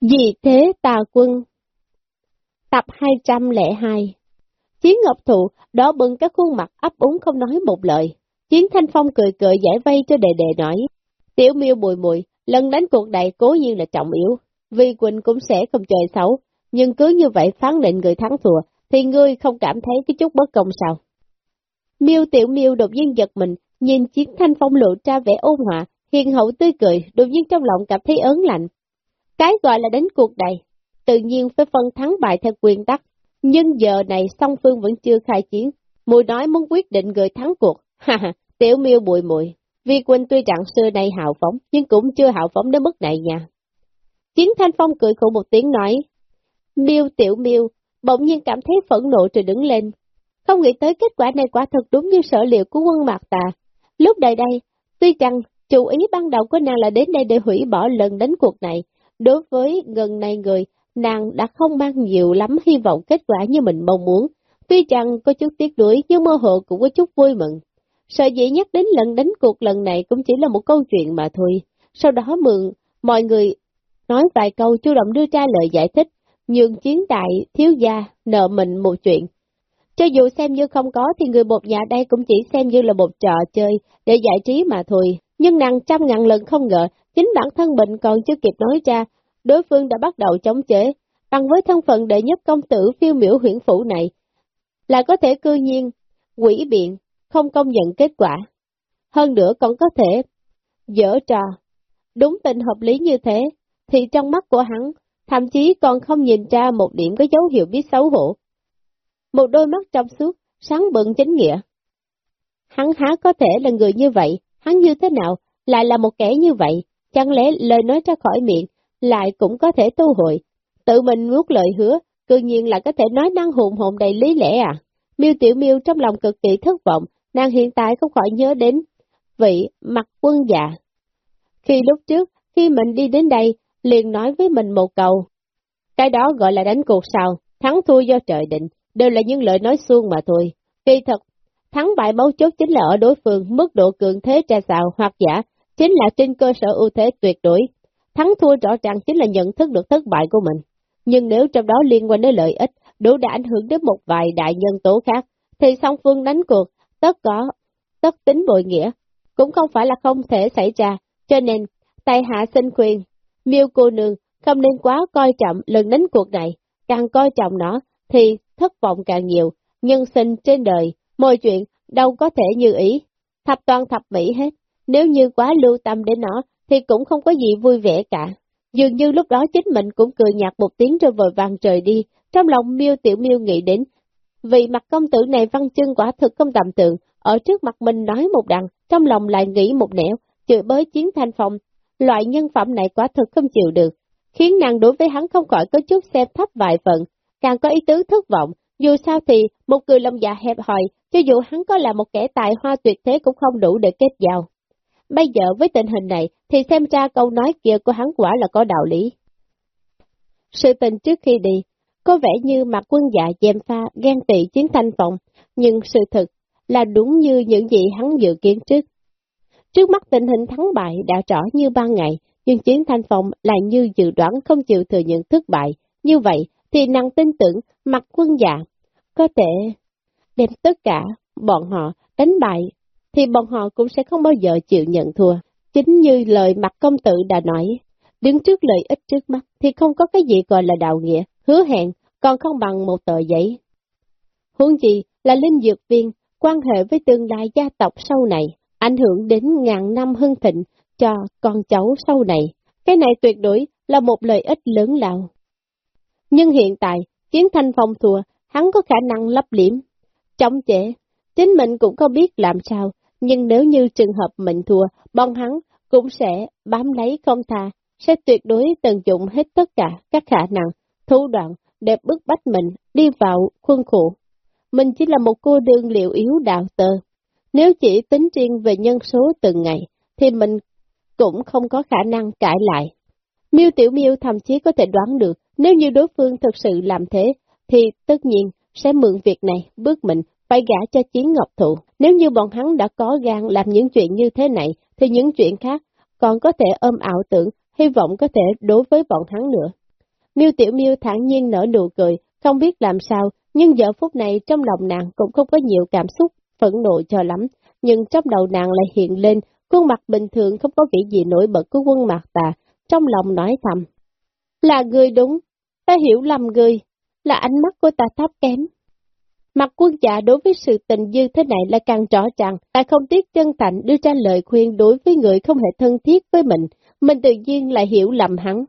Vì thế tà quân Tập 202 Chiến Ngọc Thụ đó bưng các khuôn mặt ấp úng không nói một lời. Chiến Thanh Phong cười cười giải vây cho đề đề nói. Tiểu miêu bùi mùi, lần đánh cuộc này cố nhiên là trọng yếu. Vì Quỳnh cũng sẽ không chơi xấu, nhưng cứ như vậy phán định người thắng thua, thì ngươi không cảm thấy cái chút bất công sao? Miêu tiểu miêu đột nhiên giật mình, nhìn Chiến Thanh Phong lộ ra vẻ ôn hòa, hiền hậu tươi cười, đột nhiên trong lòng cảm thấy ớn lạnh. Cái gọi là đến cuộc này, tự nhiên phải phân thắng bại theo quyền tắc, nhưng giờ này song phương vẫn chưa khai chiến, mùi nói muốn quyết định người thắng cuộc, ha ha, tiểu miêu bụi mùi, Vi Quỳnh tuy rằng xưa nay hào phóng, nhưng cũng chưa hào phóng đến mức này nha. Chiến Thanh Phong cười khổ một tiếng nói, miêu tiểu miêu, bỗng nhiên cảm thấy phẫn nộ rồi đứng lên. Không nghĩ tới kết quả này quả thật đúng như sở liệu của quân mạc tà. Lúc đây đây, tuy rằng chủ ý ban đầu của nàng là đến đây để hủy bỏ lần đánh cuộc này, đối với gần này người, nàng đã không mang nhiều lắm hy vọng kết quả như mình mong muốn. Tuy rằng có chút tiếc đuối nhưng mơ hồ cũng có chút vui mừng. Sợ dĩ nhắc đến lần đánh cuộc lần này cũng chỉ là một câu chuyện mà thôi. Sau đó mượn mọi người nói vài câu chủ động đưa ra lời giải thích, nhường chiến đại thiếu gia nợ mình một chuyện. Cho dù xem như không có thì người một nhà đây cũng chỉ xem như là một trò chơi để giải trí mà thôi. Nhưng nàng trăm ngàn lần không ngờ, chính bản thân mình còn chưa kịp nói ra, đối phương đã bắt đầu chống chế, bằng với thân phận đệ nhất công tử phiêu miểu huyện phủ này, là có thể cư nhiên, quỷ biện, không công nhận kết quả. Hơn nữa còn có thể dở trò. Đúng tình hợp lý như thế, thì trong mắt của hắn, thậm chí còn không nhìn ra một điểm có dấu hiệu biết xấu hổ. Một đôi mắt trong suốt, sáng bừng chính nghĩa. Hắn há có thể là người như vậy, hắn như thế nào, lại là một kẻ như vậy, chẳng lẽ lời nói ra khỏi miệng, lại cũng có thể tu hội. Tự mình nuốt lời hứa, cư nhiên là có thể nói năng hùng hồn đầy lý lẽ à. Miêu Tiểu Miêu trong lòng cực kỳ thất vọng, nàng hiện tại không khỏi nhớ đến vị mặt quân dạ. Khi lúc trước, khi mình đi đến đây, liền nói với mình một câu. Cái đó gọi là đánh cuộc sao, thắng thua do trời định, đều là những lời nói suông mà thôi. Kỳ thật, thắng bại mấu chốt chính là ở đối phương, mức độ cường thế ra sao hoặc giả, chính là trên cơ sở ưu thế tuyệt đối. Thắng thua rõ ràng chính là nhận thức được thất bại của mình. Nhưng nếu trong đó liên quan đến lợi ích, đủ đã ảnh hưởng đến một vài đại nhân tố khác, thì song phương đánh cuộc, tất có, tất tính bội nghĩa, cũng không phải là không thể xảy ra, cho nên, tài hạ xin khuyên, miêu cô nương không nên quá coi trọng lần đánh cuộc này, càng coi trọng nó, thì thất vọng càng nhiều, nhân sinh trên đời, mọi chuyện đâu có thể như ý, thập toàn thập mỹ hết, nếu như quá lưu tâm đến nó, thì cũng không có gì vui vẻ cả. Dường như lúc đó chính mình cũng cười nhạt một tiếng rồi vội vàng trời đi, trong lòng miêu tiểu miêu nghĩ đến. Vì mặt công tử này văn chân quả thực không tầm tượng, ở trước mặt mình nói một đằng, trong lòng lại nghĩ một nẻo, chửi bới chiến thanh phong. Loại nhân phẩm này quả thực không chịu được, khiến nàng đối với hắn không khỏi có chút xem thấp vài phần, càng có ý tứ thất vọng, dù sao thì một người lòng dạ hẹp hòi, cho dù hắn có là một kẻ tài hoa tuyệt thế cũng không đủ để kết giao. Bây giờ với tình hình này thì xem ra câu nói kia của hắn quả là có đạo lý. Sự tình trước khi đi, có vẻ như mặt quân dạ dèm pha ghen tị chiến thanh vọng, nhưng sự thật là đúng như những gì hắn dự kiến trước. Trước mắt tình hình thắng bại đã rõ như ban ngày, nhưng chiến thanh phong lại như dự đoán không chịu thừa nhận thất bại. Như vậy thì năng tin tưởng mặt quân dạ có thể đem tất cả bọn họ đánh bại thì bọn họ cũng sẽ không bao giờ chịu nhận thua. Chính như lời mặt công tử đã nói, đứng trước lợi ích trước mắt thì không có cái gì gọi là đạo nghĩa, hứa hẹn, còn không bằng một tờ giấy. Huống gì là linh dược viên, quan hệ với tương lai gia tộc sau này, ảnh hưởng đến ngàn năm hưng thịnh cho con cháu sau này. Cái này tuyệt đối là một lợi ích lớn lao. Nhưng hiện tại, chiến thanh phong thua, hắn có khả năng lấp liếm, chống chế. Chính mình cũng không biết làm sao, nhưng nếu như trường hợp mình thua, bọn hắn cũng sẽ bám lấy không tha, sẽ tuyệt đối tận dụng hết tất cả các khả năng, thủ đoạn để bức bách mình đi vào khuôn khổ. Mình chỉ là một cô đương liệu yếu đạo tơ. Nếu chỉ tính riêng về nhân số từng ngày, thì mình cũng không có khả năng cãi lại. Miêu Tiểu Miêu thậm chí có thể đoán được, nếu như đối phương thực sự làm thế, thì tất nhiên sẽ mượn việc này bước mình phải gả cho chiến ngọc thụ. Nếu như bọn hắn đã có gan làm những chuyện như thế này, thì những chuyện khác còn có thể ôm ảo tưởng, hy vọng có thể đối với bọn hắn nữa. Miêu Tiểu Miêu thản nhiên nở nụ cười, không biết làm sao, nhưng giờ phút này trong lòng nàng cũng không có nhiều cảm xúc, phẫn nộ cho lắm, nhưng trong đầu nàng lại hiện lên khuôn mặt bình thường không có vị gì nổi bật của quân mặt tà, trong lòng nói thầm. Là người đúng, ta hiểu lầm người, là ánh mắt của ta thấp kém. Mặt quân dạ đối với sự tình dư thế này là càng rõ ràng, ta không tiếc chân thành đưa ra lời khuyên đối với người không hề thân thiết với mình, mình tự nhiên lại hiểu lầm hắn.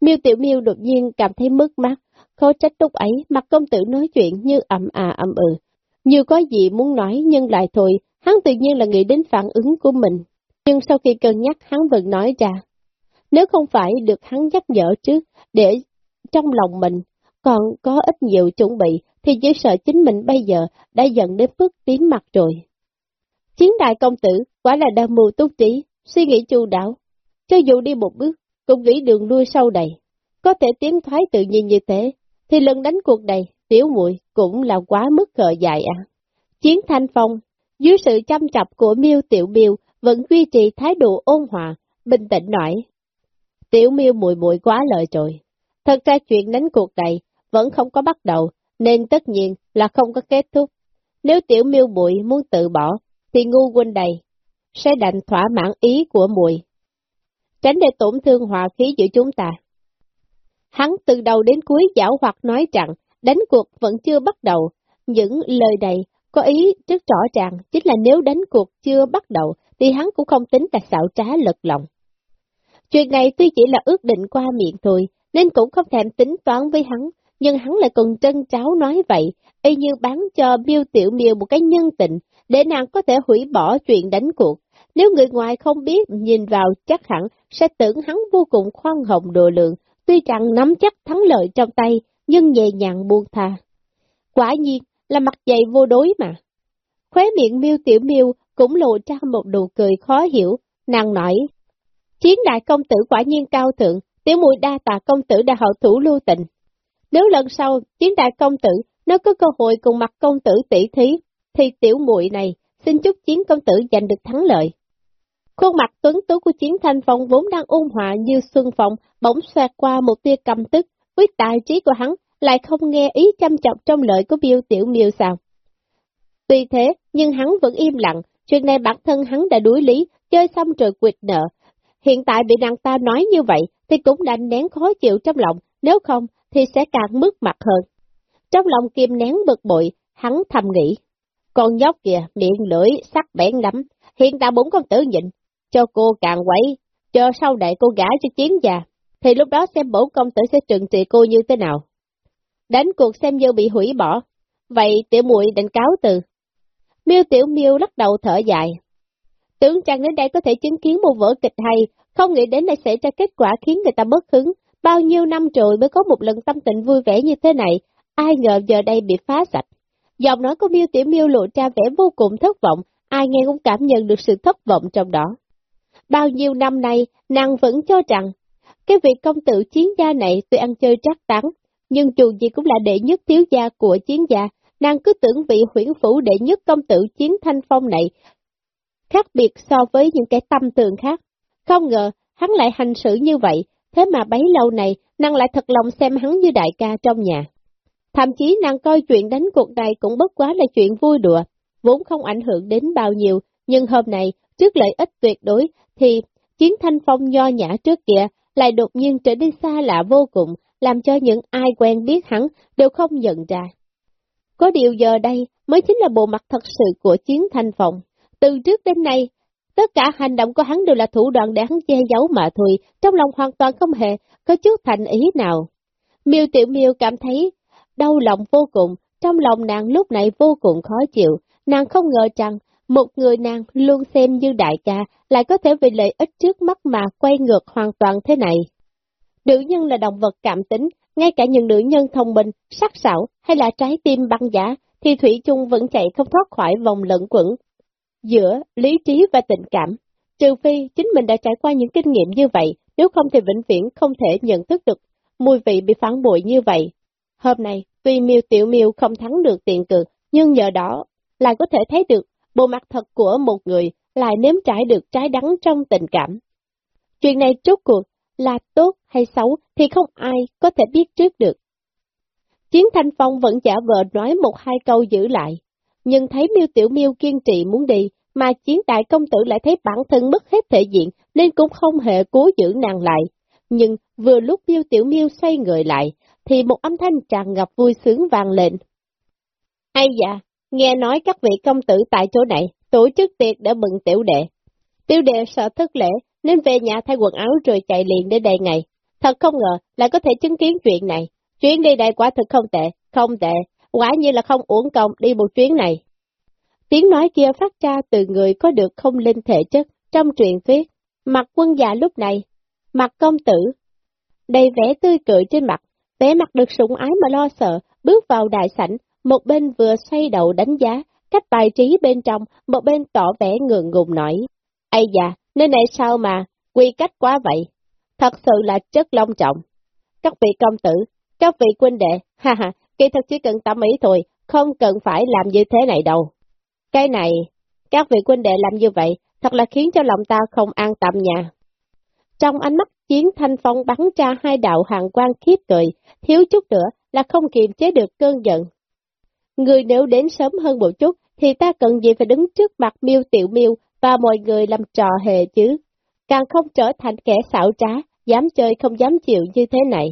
Miêu Tiểu Miêu đột nhiên cảm thấy mất mát, khó trách lúc ấy mặt công tử nói chuyện như ậm à ậm ừ. Như có gì muốn nói nhưng lại thôi, hắn tự nhiên là nghĩ đến phản ứng của mình. Nhưng sau khi cân nhắc hắn vẫn nói ra, nếu không phải được hắn nhắc nhở trước, để trong lòng mình còn có ít nhiều chuẩn bị, thì chỉ sợ chính mình bây giờ đã dần đến bước tiến mặt rồi. Chiến đại công tử quả là đa mưu túc trí, suy nghĩ chu đáo, cho dù đi một bước, cũng nghĩ đường lui sâu đầy. Có thể tiến thoái tự nhiên như thế, thì lần đánh cuộc này, tiểu muội cũng là quá mức khờ dài à. Chiến thanh phong, dưới sự chăm chập của miêu tiểu miêu, vẫn duy trì thái độ ôn hòa, bình tĩnh nói. Tiểu miêu mùi muội quá lời rồi. Thật ra chuyện đánh cuộc này vẫn không có bắt đầu, nên tất nhiên là không có kết thúc. Nếu tiểu miêu muội muốn tự bỏ, thì ngu huynh đầy sẽ đành thỏa mãn ý của muội tránh để tổn thương hòa khí giữa chúng ta. Hắn từ đầu đến cuối giảo hoặc nói rằng, đánh cuộc vẫn chưa bắt đầu. Những lời này có ý rất rõ ràng, chính là nếu đánh cuộc chưa bắt đầu, thì hắn cũng không tính là xạo trá lật lòng. Chuyện này tuy chỉ là ước định qua miệng thôi, nên cũng không thèm tính toán với hắn, nhưng hắn lại còn trân cháu nói vậy, y như bán cho miêu tiểu miêu một cái nhân tình, để nàng có thể hủy bỏ chuyện đánh cuộc. Nếu người ngoài không biết, nhìn vào chắc hẳn sẽ tưởng hắn vô cùng khoan hồng độ lượng, tuy rằng nắm chắc thắng lợi trong tay, nhưng nhẹ nhàng buông tha. Quả nhiên là mặt dày vô đối mà. Khóe miệng miêu tiểu miêu cũng lộ ra một nụ cười khó hiểu, nàng nói. Chiến đại công tử quả nhiên cao thượng, tiểu muội đa tà công tử đã hậu thủ lưu tình. Nếu lần sau chiến đại công tử nó có cơ hội cùng mặt công tử tỷ thí, thì tiểu muội này xin chúc chiến công tử giành được thắng lợi. Khuôn mặt tuấn tú của chiến thanh phong vốn đang ôn hòa như xuân phong, bỗng xoẹt qua một tia cầm tức, với tài trí của hắn lại không nghe ý chăm chọc trong lời của biêu tiểu miêu sao. Tuy thế, nhưng hắn vẫn im lặng, chuyện này bản thân hắn đã đuối lý, chơi xong rồi quyệt nợ. Hiện tại bị nàng ta nói như vậy, thì cũng đành nén khó chịu trong lòng, nếu không, thì sẽ càng mất mặt hơn. Trong lòng kim nén bực bội, hắn thầm nghĩ. Con nhóc kìa, miệng lưỡi, sắc bén lắm, hiện ta bốn công tử nhịn, cho cô càng quấy, cho sau đại cô gái cho chiến già, thì lúc đó xem bổ công tử sẽ trừng trị cô như thế nào. Đánh cuộc xem như bị hủy bỏ, vậy tiểu muội định cáo từ. Miêu tiểu miêu lắc đầu thở dài. Tưởng chàng đến đây có thể chứng kiến một vở kịch hay, không nghĩ đến lại xảy ra kết quả khiến người ta bất hứng. Bao nhiêu năm rồi mới có một lần tâm tình vui vẻ như thế này, ai ngờ giờ đây bị phá sạch. Giọng nói của miêu tiểu miêu lộ ra vẻ vô cùng thất vọng, ai nghe cũng cảm nhận được sự thất vọng trong đó. Bao nhiêu năm nay, nàng vẫn cho rằng, cái việc công tử chiến gia này tuy ăn chơi trác tán, nhưng dù gì cũng là đệ nhất thiếu gia của chiến gia, nàng cứ tưởng vị huyển phủ đệ nhất công tử chiến thanh phong này khác biệt so với những cái tâm tường khác. Không ngờ, hắn lại hành xử như vậy, thế mà bấy lâu này, nàng lại thật lòng xem hắn như đại ca trong nhà. Thậm chí nàng coi chuyện đánh cuộc này cũng bất quá là chuyện vui đùa, vốn không ảnh hưởng đến bao nhiêu, nhưng hôm nay, trước lợi ích tuyệt đối, thì chiến thanh phong nho nhã trước kia lại đột nhiên trở nên xa lạ vô cùng, làm cho những ai quen biết hắn đều không nhận ra. Có điều giờ đây mới chính là bộ mặt thật sự của chiến thanh phong. Từ trước đến nay, tất cả hành động của hắn đều là thủ đoạn để hắn che giấu mà thôi, trong lòng hoàn toàn không hề có chút thành ý nào. Miêu Tiểu Miêu cảm thấy đau lòng vô cùng, trong lòng nàng lúc này vô cùng khó chịu, nàng không ngờ rằng một người nàng luôn xem như đại ca lại có thể vì lợi ích trước mắt mà quay ngược hoàn toàn thế này. Nữ nhân là động vật cảm tính, ngay cả những nữ nhân thông minh, sắc sảo hay là trái tim băng giá thì Thủy chung vẫn chạy không thoát khỏi vòng lẫn quẩn giữa lý trí và tình cảm. Trừ phi chính mình đã trải qua những kinh nghiệm như vậy, nếu không thì vĩnh viễn không thể nhận thức được mùi vị bị phản bội như vậy. Hôm nay, tuy miêu tiểu miêu không thắng được tiền cược, nhưng nhờ đó lại có thể thấy được bộ mặt thật của một người lại nếm trải được trái đắng trong tình cảm. Chuyện này rốt cuộc là tốt hay xấu thì không ai có thể biết trước được. Chiến Thanh Phong vẫn giả vờ nói một hai câu giữ lại, nhưng thấy miêu tiểu miêu kiên trì muốn đi, mà chiến đại công tử lại thấy bản thân mất hết thể diện nên cũng không hề cố giữ nàng lại. Nhưng vừa lúc miêu tiểu miêu xoay người lại, thì một âm thanh tràn ngập vui sướng vang lên. ai dạ, nghe nói các vị công tử tại chỗ này tổ chức tiệc để mừng tiểu đệ. Tiểu đệ sợ thất lễ nên về nhà thay quần áo rồi chạy liền đến đây ngày. Thật không ngờ lại có thể chứng kiến chuyện này. Chuyến đi đây quả thực không tệ, không tệ, quả như là không uổng công đi một chuyến này. Tiếng nói kia phát ra từ người có được không linh thể chất trong truyền thuyết. Mặt quân già lúc này, mặt công tử, đầy vẻ tươi cười trên mặt, vẻ mặt được sủng ái mà lo sợ, bước vào đại sảnh, một bên vừa xoay đầu đánh giá, cách bài trí bên trong, một bên tỏ vẻ ngượng ngùng nói. Ây da, nơi này sao mà, quy cách quá vậy? Thật sự là chất long trọng. Các vị công tử, các vị quân đệ, ha ha, kỳ thật chỉ cần tâm ý thôi, không cần phải làm như thế này đâu. Cái này, các vị quân đệ làm như vậy, thật là khiến cho lòng ta không an tâm nha. Trong ánh mắt chiến thanh phong bắn ra hai đạo hàng quan khiếp cười, thiếu chút nữa là không kiềm chế được cơn giận. Người nếu đến sớm hơn một chút, thì ta cần gì phải đứng trước mặt miêu tiểu miêu và mọi người làm trò hề chứ. Càng không trở thành kẻ xảo trá, dám chơi không dám chịu như thế này.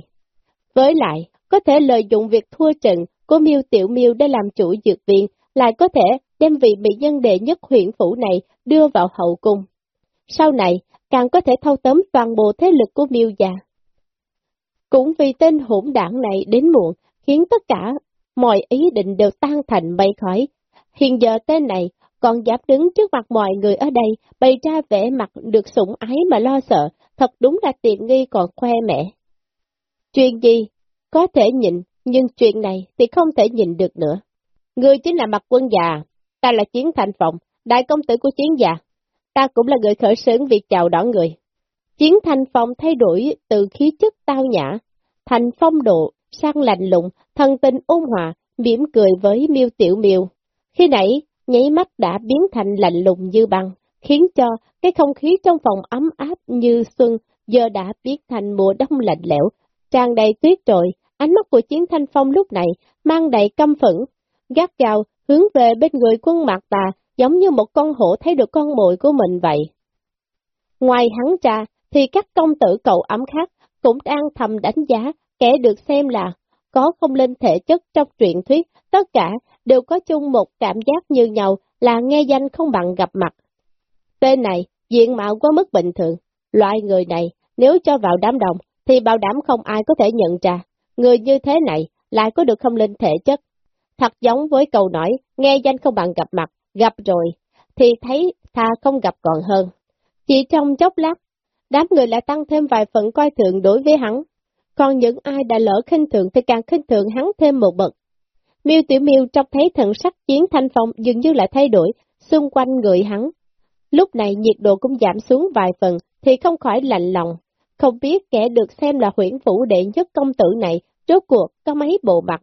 Với lại, có thể lợi dụng việc thua trận của miêu tiểu miêu để làm chủ dược viện, lại có thể đem vị bị nhân đệ nhất huyện phủ này đưa vào hậu cung. Sau này, càng có thể thâu tóm toàn bộ thế lực của miêu già. Cũng vì tên hỗn đảng này đến muộn, khiến tất cả mọi ý định đều tan thành mây khói. Hiện giờ tên này còn dám đứng trước mặt mọi người ở đây, bày ra vẻ mặt được sủng ái mà lo sợ, thật đúng là tiện nghi còn khoe mẹ. Chuyện gì? Có thể nhịn, nhưng chuyện này thì không thể nhịn được nữa. Người chính là mặt quân già, ta là chiến thành phòng, đại công tử của chiến già. Ta cũng là người khởi xướng việc chào đón người. Chiến thành phòng thay đổi từ khí chất tao nhã, thành phong độ, sang lạnh lùng, thân tình ôn hòa, mỉm cười với miêu tiểu miêu. Khi nãy, nháy mắt đã biến thành lạnh lùng như băng, khiến cho cái không khí trong phòng ấm áp như xuân giờ đã biến thành mùa đông lạnh lẽo, tràn đầy tuyết trội. Ánh mắt của chiến thanh phong lúc này mang đầy căm phẫn, gắt gao hướng về bên người quân mạc tà, giống như một con hổ thấy được con mồi của mình vậy. Ngoài hắn cha, thì các công tử cậu ấm khác cũng đang thầm đánh giá kẻ được xem là có không linh thể chất trong truyện thuyết, tất cả đều có chung một cảm giác như nhau là nghe danh không bằng gặp mặt. Tên này, diện mạo quá mức bình thường, loại người này nếu cho vào đám đồng thì bảo đảm không ai có thể nhận ra, người như thế này lại có được không linh thể chất. Thật giống với câu nói, nghe danh không bằng gặp mặt, gặp rồi, thì thấy thà không gặp còn hơn. Chỉ trong chốc lát, đám người lại tăng thêm vài phần coi thường đối với hắn, còn những ai đã lỡ khinh thường thì càng khinh thường hắn thêm một bậc. Miêu Tiểu Miêu trông thấy thần sắc chiến thanh phong dường như lại thay đổi xung quanh người hắn. Lúc này nhiệt độ cũng giảm xuống vài phần thì không khỏi lạnh lòng, không biết kẻ được xem là huyển phủ đệ nhất công tử này rốt cuộc có mấy bộ mặt.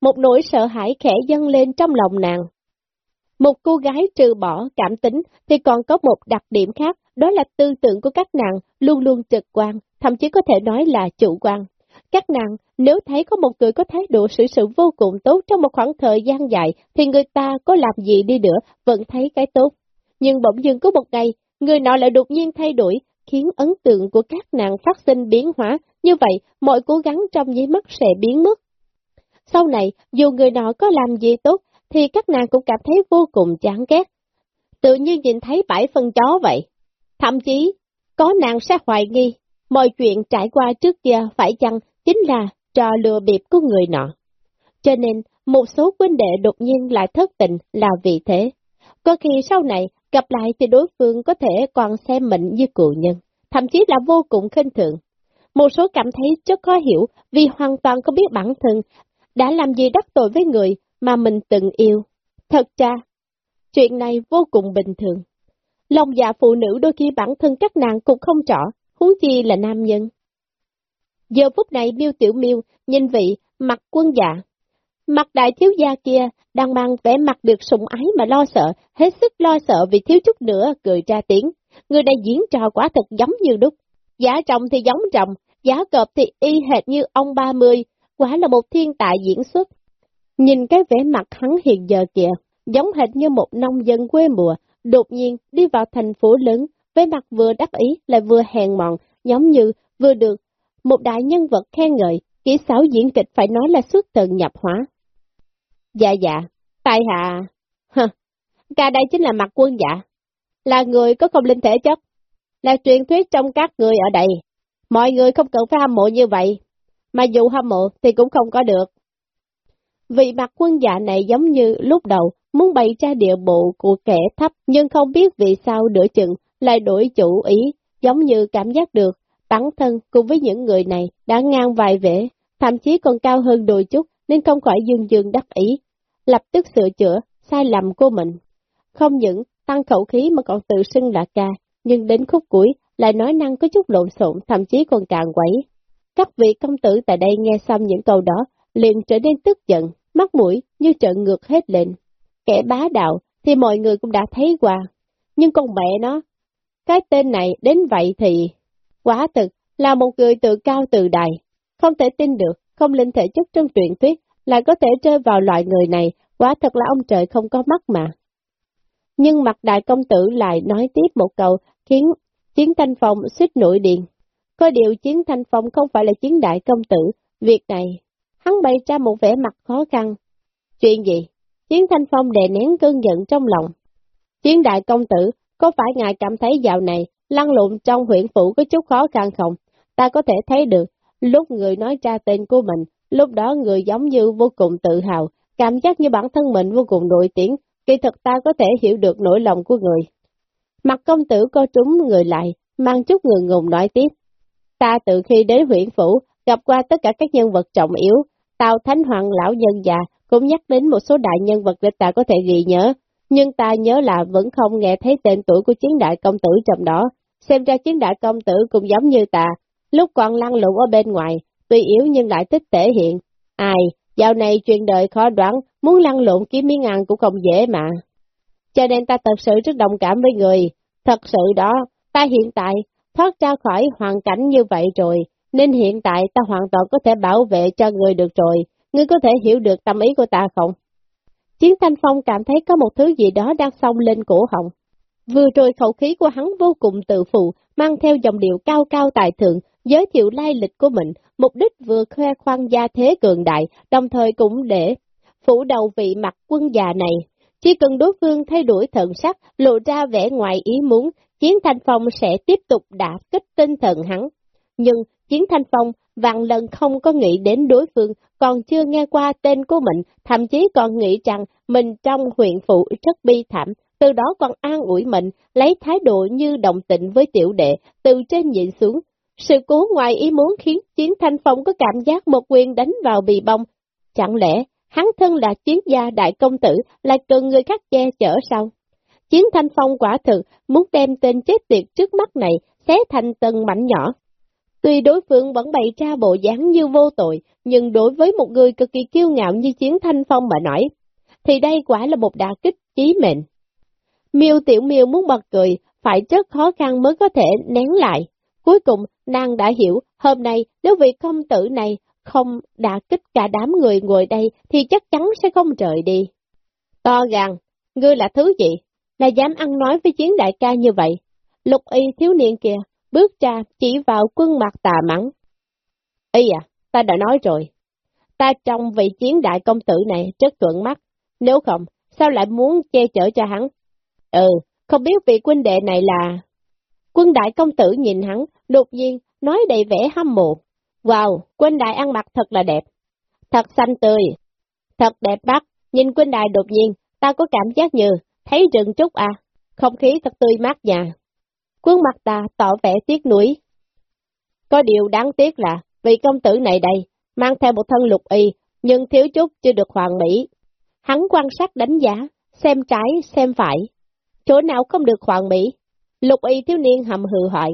Một nỗi sợ hãi khẽ dâng lên trong lòng nàng. Một cô gái trừ bỏ cảm tính thì còn có một đặc điểm khác, đó là tư tưởng của các nàng luôn luôn trực quan, thậm chí có thể nói là chủ quan. Các nàng, nếu thấy có một người có thái độ xử sự vô cùng tốt trong một khoảng thời gian dài, thì người ta có làm gì đi nữa, vẫn thấy cái tốt. Nhưng bỗng dưng có một ngày, người nọ lại đột nhiên thay đổi, khiến ấn tượng của các nàng phát sinh biến hóa, như vậy mọi cố gắng trong giấy mắt sẽ biến mất. Sau này, dù người nọ có làm gì tốt, thì các nàng cũng cảm thấy vô cùng chán ghét. Tự nhiên nhìn thấy bãi phân chó vậy. Thậm chí, có nàng sẽ hoài nghi, mọi chuyện trải qua trước kia phải chăng chính là trò lừa bịp của người nọ. Cho nên, một số huynh đệ đột nhiên lại thất tình là vì thế. Có khi sau này gặp lại thì đối phương có thể còn xem mình như cựu nhân, thậm chí là vô cùng khinh thường. Một số cảm thấy rất khó hiểu vì hoàn toàn không biết bản thân đã làm gì đắc tội với người mà mình từng yêu. Thật ra, chuyện này vô cùng bình thường. Lòng dạ phụ nữ đôi khi bản thân các nàng cũng không rõ, huống chi là nam nhân. Giờ phút này miêu tiểu miêu nhìn vị mặt quân dạ. Mặt đại thiếu gia kia đang mang vẻ mặt được sủng ái mà lo sợ, hết sức lo sợ vì thiếu chút nữa cười ra tiếng. Người này diễn trò quả thật giống như đúc. Giả trọng thì giống trọng, giả cọp thì y hệt như ông ba mươi, quả là một thiên tài diễn xuất. Nhìn cái vẻ mặt hắn hiện giờ kìa, giống hệt như một nông dân quê mùa, đột nhiên đi vào thành phố lớn, vẻ mặt vừa đắc ý lại vừa hèn mọn, giống như vừa được một đại nhân vật khen ngợi, kỹ xảo diễn kịch phải nói là xuất thần nhập hóa. Dạ dạ, tài hạ, Hừ, ca đây chính là mặt quân dạ, là người có không linh thể chất, là truyền thuyết trong các người ở đây. Mọi người không cần phải hâm mộ như vậy, mà dù hâm mộ thì cũng không có được. Vị mặt quân dạ này giống như lúc đầu muốn bày ra địa bộ của kẻ thấp nhưng không biết vì sao đỡ chừng lại đổi chủ ý, giống như cảm giác được bản thân cùng với những người này đã ngang vài vẻ, thậm chí còn cao hơn đôi chút nên không khỏi dương dương đắc ý, lập tức sửa chữa sai lầm của mình. Không những tăng khẩu khí mà còn tự xưng là ca, nhưng đến khúc cuối lại nói năng có chút lộn xộn, thậm chí còn càng quẩy. Các vị công tử tại đây nghe xong những câu đó, liền trở nên tức giận, mắt mũi như trợn ngược hết lên. Kẻ bá đạo thì mọi người cũng đã thấy qua, nhưng con mẹ nó, cái tên này đến vậy thì, quả thực là một người tự cao tự đại, không thể tin được, không linh thể chất trong truyện thuyết, lại có thể rơi vào loại người này, quá thật là ông trời không có mắt mà. Nhưng mặt đại công tử lại nói tiếp một câu, khiến chiến thanh phong suýt nổi điện. Có điều chiến thanh phong không phải là chiến đại công tử, việc này, hắn bày ra một vẻ mặt khó khăn. Chuyện gì? Chiến thanh phong đè nén cơn giận trong lòng. Chiến đại công tử, có phải ngài cảm thấy dạo này, lăn lộn trong huyện phủ có chút khó khăn không? Ta có thể thấy được, lúc người nói ra tên của mình, lúc đó người giống như vô cùng tự hào, cảm giác như bản thân mình vô cùng nổi tiếng, kỳ thực ta có thể hiểu được nỗi lòng của người. Mặt công tử co trúng người lại, mang chút người ngùng nói tiếp. Ta từ khi đến huyện phủ, gặp qua tất cả các nhân vật trọng yếu, Tào Thánh Hoàng lão nhân già cũng nhắc đến một số đại nhân vật để ta có thể ghi nhớ, nhưng ta nhớ là vẫn không nghe thấy tên tuổi của chiến đại công tử trong đó. Xem ra chiến đại công tử cũng giống như ta, lúc còn lăn lộn ở bên ngoài, tuy yếu nhưng lại thích thể hiện. Ai, dạo này chuyện đời khó đoán, muốn lăn lộn kiếm miếng ăn cũng không dễ mà. Cho nên ta thật sự rất đồng cảm với người, thật sự đó, ta hiện tại thoát ra khỏi hoàn cảnh như vậy rồi, nên hiện tại ta hoàn toàn có thể bảo vệ cho người được rồi, ngươi có thể hiểu được tâm ý của ta không? Chiến Thanh Phong cảm thấy có một thứ gì đó đang xông lên cổ họng. Vừa rồi khẩu khí của hắn vô cùng tự phụ, mang theo dòng điệu cao cao tài thượng, giới thiệu lai lịch của mình, mục đích vừa khoe khoang gia thế cường đại, đồng thời cũng để phủ đầu vị mặt quân già này. Chỉ cần đối phương thay đổi thần sắc, lộ ra vẻ ngoài ý muốn, Chiến Thanh Phong sẽ tiếp tục đả kích tinh thần hắn. Nhưng Chiến Thanh Phong vạn lần không có nghĩ đến đối phương, còn chưa nghe qua tên của mình, thậm chí còn nghĩ rằng mình trong huyện phụ rất bi thảm, từ đó còn an ủi mình, lấy thái độ như đồng tịnh với tiểu đệ, từ trên nhịn xuống. Sự cố ngoài ý muốn khiến Chiến Thanh Phong có cảm giác một quyền đánh vào bì bông. Chẳng lẽ hắn thân là chiến gia đại công tử, lại cần người khác che chở sao? Chiến Thanh Phong quả thực muốn đem tên chết tiệt trước mắt này xé thành từng mảnh nhỏ. Tuy đối phương vẫn bày ra bộ dáng như vô tội, nhưng đối với một người cực kỳ kiêu ngạo như Chiến Thanh Phong mà nói, thì đây quả là một đà kích chí mệnh. Miêu Tiểu Miêu muốn bật cười, phải rất khó khăn mới có thể nén lại. Cuối cùng, nàng đã hiểu, hôm nay nếu vị công tử này không đã kích cả đám người ngồi đây thì chắc chắn sẽ không rời đi. To gan, ngươi là thứ gì? Là dám ăn nói với chiến đại ca như vậy? Lục y thiếu niên kia bước ra chỉ vào quân mặt tà mắng. Ý à, ta đã nói rồi. Ta trong vị chiến đại công tử này rất thuận mắt, nếu không, sao lại muốn che chở cho hắn? Ừ, không biết vị quân đệ này là... Quân đại công tử nhìn hắn, đột nhiên, nói đầy vẻ hâm mộ. Wow, quân đại ăn mặc thật là đẹp. Thật xanh tươi. Thật đẹp mắt, nhìn quân đại đột nhiên, ta có cảm giác như, thấy rừng trúc à, không khí thật tươi mát nhà. Quân mặt ta tỏ vẻ tiếc nuối. Có điều đáng tiếc là, vị công tử này đây, mang theo một thân lục y, nhưng thiếu chút chưa được hoàng mỹ. Hắn quan sát đánh giá, xem trái, xem phải. Chỗ nào không được hoàng mỹ? Lục y thiếu niên hầm hừ hỏi.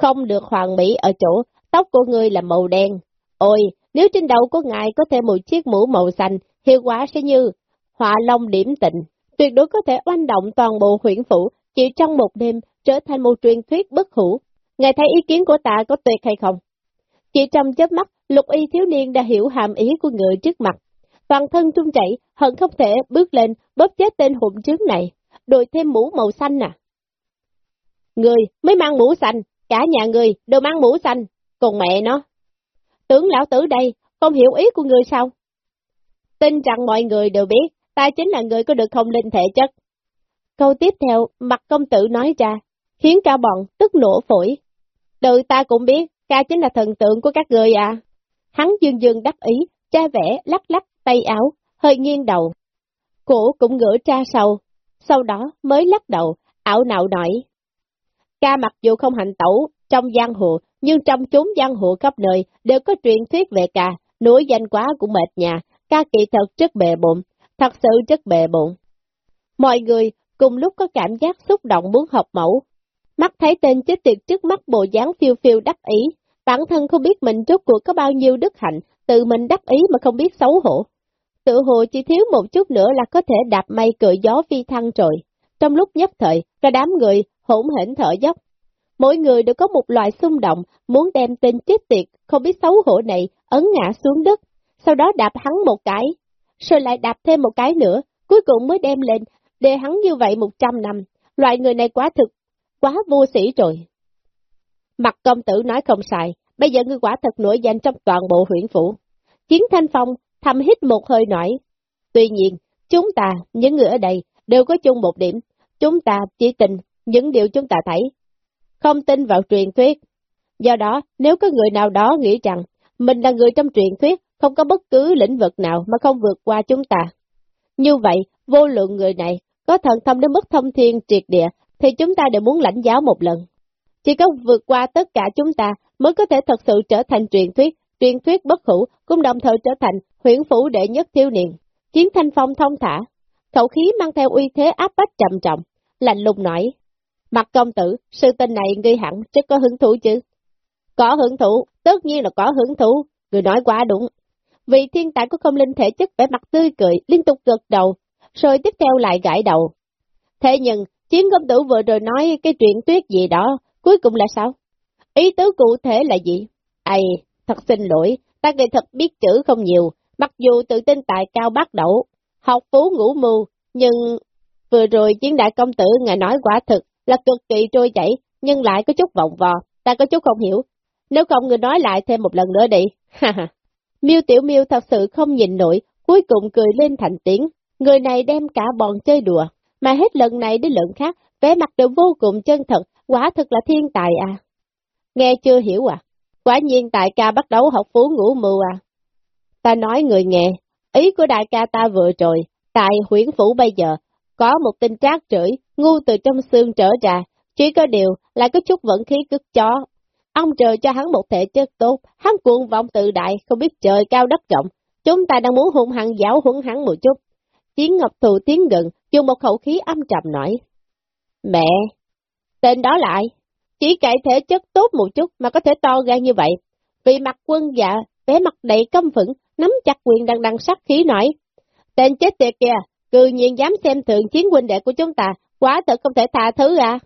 Không được hoàn mỹ ở chỗ, tóc của ngươi là màu đen. Ôi, nếu trên đầu của ngài có thêm một chiếc mũ màu xanh, hiệu quả sẽ như họa long điểm tịnh, tuyệt đối có thể oanh động toàn bộ huyện phủ chỉ trong một đêm trở thành một truyền thuyết bất hủ. ngài thấy ý kiến của ta có tuyệt hay không? Chỉ trong chớp mắt, lục y thiếu niên đã hiểu hàm ý của người trước mặt. Toàn thân trung chảy, hận không thể bước lên, bóp chết tên hụm trướng này, đội thêm mũ màu xanh à. Người mới mang mũ xanh, cả nhà người đều mang mũ xanh, còn mẹ nó. tướng lão tử đây, không hiểu ý của người sao? Tin rằng mọi người đều biết, ta chính là người có được không linh thể chất. Câu tiếp theo, mặt công tử nói ra, khiến cả bọn tức nổ phổi. Tự ta cũng biết, ca chính là thần tượng của các người à. Hắn dương dương đắc ý, cha vẽ, lắc lắc, tay áo, hơi nghiêng đầu. Cổ cũng ngửa ra sau, sau đó mới lắc đầu, ảo nạo nổi. Ca mặc dù không hành tẩu trong giang hồ, nhưng trong chúng giang hồ khắp nơi đều có truyền thuyết về ca, nổi danh quá cũng mệt nhà, ca kỳ thật rất bề bụng, thật sự rất bề bụng. Mọi người cùng lúc có cảm giác xúc động muốn học mẫu. Mắt thấy tên chết tiệt trước mắt bộ dáng phiêu phiêu đắc ý, bản thân không biết mình rốt cuộc có bao nhiêu đức hạnh, tự mình đắc ý mà không biết xấu hổ. Tự hồ chỉ thiếu một chút nữa là có thể đạp mây cựa gió phi thăng rồi. Trong lúc nhất thời, cả đám người hỗn hển thở dốc. Mỗi người đều có một loại xung động, muốn đem tên chết tiệt, không biết xấu hổ này, ấn ngã xuống đất, sau đó đạp hắn một cái, rồi lại đạp thêm một cái nữa, cuối cùng mới đem lên, để hắn như vậy một trăm năm, loại người này quá thực, quá vô sĩ rồi. Mặt công tử nói không sai, bây giờ ngươi quả thật nổi danh trong toàn bộ huyện phủ. Chiến thanh phong thầm hít một hơi nổi. Tuy nhiên, chúng ta, những người ở đây, đều có chung một điểm, chúng ta chỉ tình những điều chúng ta thấy, không tin vào truyền thuyết. Do đó, nếu có người nào đó nghĩ rằng mình là người trong truyền thuyết, không có bất cứ lĩnh vực nào mà không vượt qua chúng ta. Như vậy, vô lượng người này có thần thông đến mức thông thiên triệt địa, thì chúng ta đều muốn lãnh giáo một lần. Chỉ có vượt qua tất cả chúng ta mới có thể thật sự trở thành truyền thuyết, truyền thuyết bất hủ, cũng đồng thời trở thành huyện phủ đệ nhất thiếu niên. Chiến thanh phong thông thả, khẩu khí mang theo uy thế áp bách trầm trọng, lạnh lùng nói. Mặt công tử, sư tên này ngươi hẳn chứ có hứng thú chứ. Có hứng thú, tất nhiên là có hứng thú, người nói quá đúng. Vị thiên tài có không linh thể chất vẻ mặt tươi cười, liên tục gật đầu, rồi tiếp theo lại gãi đầu. Thế nhưng, chiến công tử vừa rồi nói cái chuyện tuyết gì đó, cuối cùng là sao? Ý tứ cụ thể là gì? Ây, thật xin lỗi, ta kỳ thật biết chữ không nhiều, mặc dù tự tin tài cao bắt đầu, học phú ngũ mưu, nhưng vừa rồi chiến đại công tử ngài nói quả thực là cực kỳ trôi chảy, nhưng lại có chút vòng vò, ta có chút không hiểu. Nếu không người nói lại thêm một lần nữa đi, ha ha. Miêu Tiểu Miêu thật sự không nhìn nổi, cuối cùng cười lên thành tiếng. Người này đem cả bọn chơi đùa, mà hết lần này đến lần khác, vẻ mặt đều vô cùng chân thật, quả thực là thiên tài à. Nghe chưa hiểu à? Quả nhiên đại ca bắt đầu học phú ngủ mưu à. Ta nói người nghe, ý của đại ca ta vừa rồi, tại huyển phủ bây giờ, có một tin trác trưởi, ngu từ trong xương trở ra, chỉ có điều là có chút vận khí cứt chó. Ông trời cho hắn một thể chất tốt, hắn cuồng vọng tự đại, không biết trời cao đất rộng. Chúng ta đang muốn hung hăng giáo huấn hắn một chút. Chiến Ngọc Thù tiến gần, dùng một khẩu khí âm trầm nói. Mẹ! Tên đó lại, chỉ cải thể chất tốt một chút mà có thể to gan như vậy. Vì mặt quân dạ, vẻ mặt đầy căm phẫn, nắm chặt quyền đang đằng sắc khí nói. Tên chết tiệt kìa, cư nhiên dám xem thường chiến huynh đệ của chúng ta, quá thật không thể tha thứ à.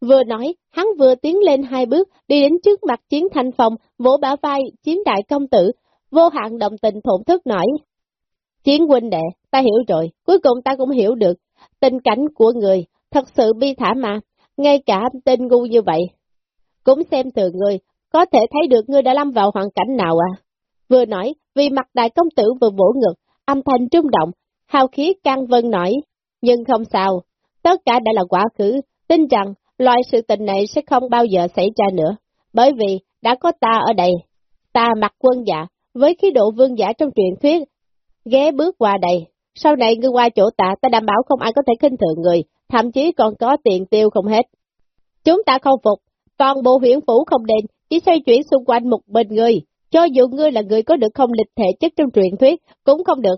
Vừa nói, hắn vừa tiến lên hai bước, đi đến trước mặt chiến thành phòng vỗ bả vai chiến đại công tử, vô hạn đồng tình thổn thức nói. Chiến huynh đệ, ta hiểu rồi, cuối cùng ta cũng hiểu được, tình cảnh của người, thật sự bi thảm mà, ngay cả tên ngu như vậy. Cũng xem từ người, có thể thấy được ngươi đã lâm vào hoàn cảnh nào à? Vừa nói, vì mặt đại công tử vừa vỗ ngực, âm thanh trung động, hào khí căng vân nổi, nhưng không sao, tất cả đã là quá khứ, tin rằng loại sự tình này sẽ không bao giờ xảy ra nữa, bởi vì đã có ta ở đây, ta mặc quân giả, với khí độ vương giả trong truyền thuyết, ghé bước qua đây, sau này ngươi qua chỗ ta, ta đảm bảo không ai có thể khinh thường người, thậm chí còn có tiền tiêu không hết. Chúng ta không phục, toàn bộ huyện phủ không đền, chỉ xoay chuyển xung quanh một bên ngươi, cho dù ngươi là người có được không lịch thể chất trong truyền thuyết, cũng không được.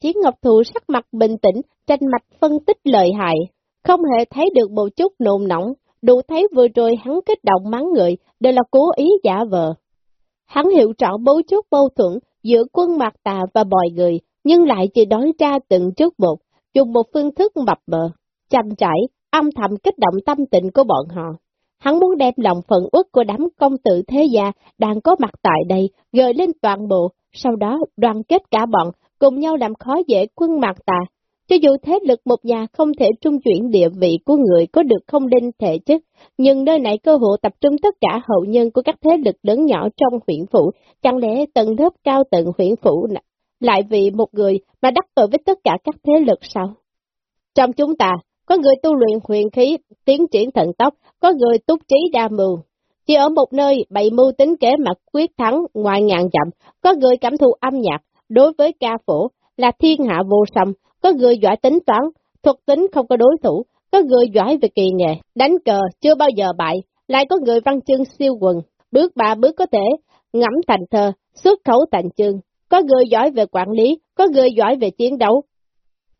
Chiến Ngọc thù sắc mặt bình tĩnh, tranh mạch phân tích lời hại, không hề thấy được một chút nồn nỏng, đủ thấy vừa rồi hắn kích động mắng người, đều là cố ý giả vờ. Hắn hiểu rõ bấu chút mâu thuẫn giữa quân mặt tà và bòi người, nhưng lại chỉ đón ra từng chút một, dùng một phương thức mập mờ, chăm chảy, âm thầm kích động tâm tình của bọn họ. hắn muốn đem lòng phận uất của đám công tử thế gia đang có mặt tại đây, gợi lên toàn bộ, sau đó đoàn kết cả bọn, cùng nhau làm khó dễ quân mặt tà. Cho dù thế lực một nhà không thể trung chuyển địa vị của người có được không đinh thể chất, nhưng nơi này cơ hội tập trung tất cả hậu nhân của các thế lực lớn nhỏ trong huyện phủ, chẳng lẽ tầng lớp cao tầng huyện phủ lại vì một người mà đắc tội với tất cả các thế lực sao? Trong chúng ta, có người tu luyện huyền khí, tiến triển thần tốc, có người túc trí đa mưu. Chỉ ở một nơi bày mưu tính kế mà quyết thắng ngoài ngàn dặm, có người cảm thụ âm nhạc, đối với ca phổ là thiên hạ vô song, có người giỏi tính toán, thuật tính không có đối thủ, có người giỏi về kỳ nghề, đánh cờ chưa bao giờ bại, lại có người văn chương siêu quần, bước ba bước có thể ngẫm thành thơ, xuất khẩu thành chương, có người giỏi về quản lý, có người giỏi về chiến đấu.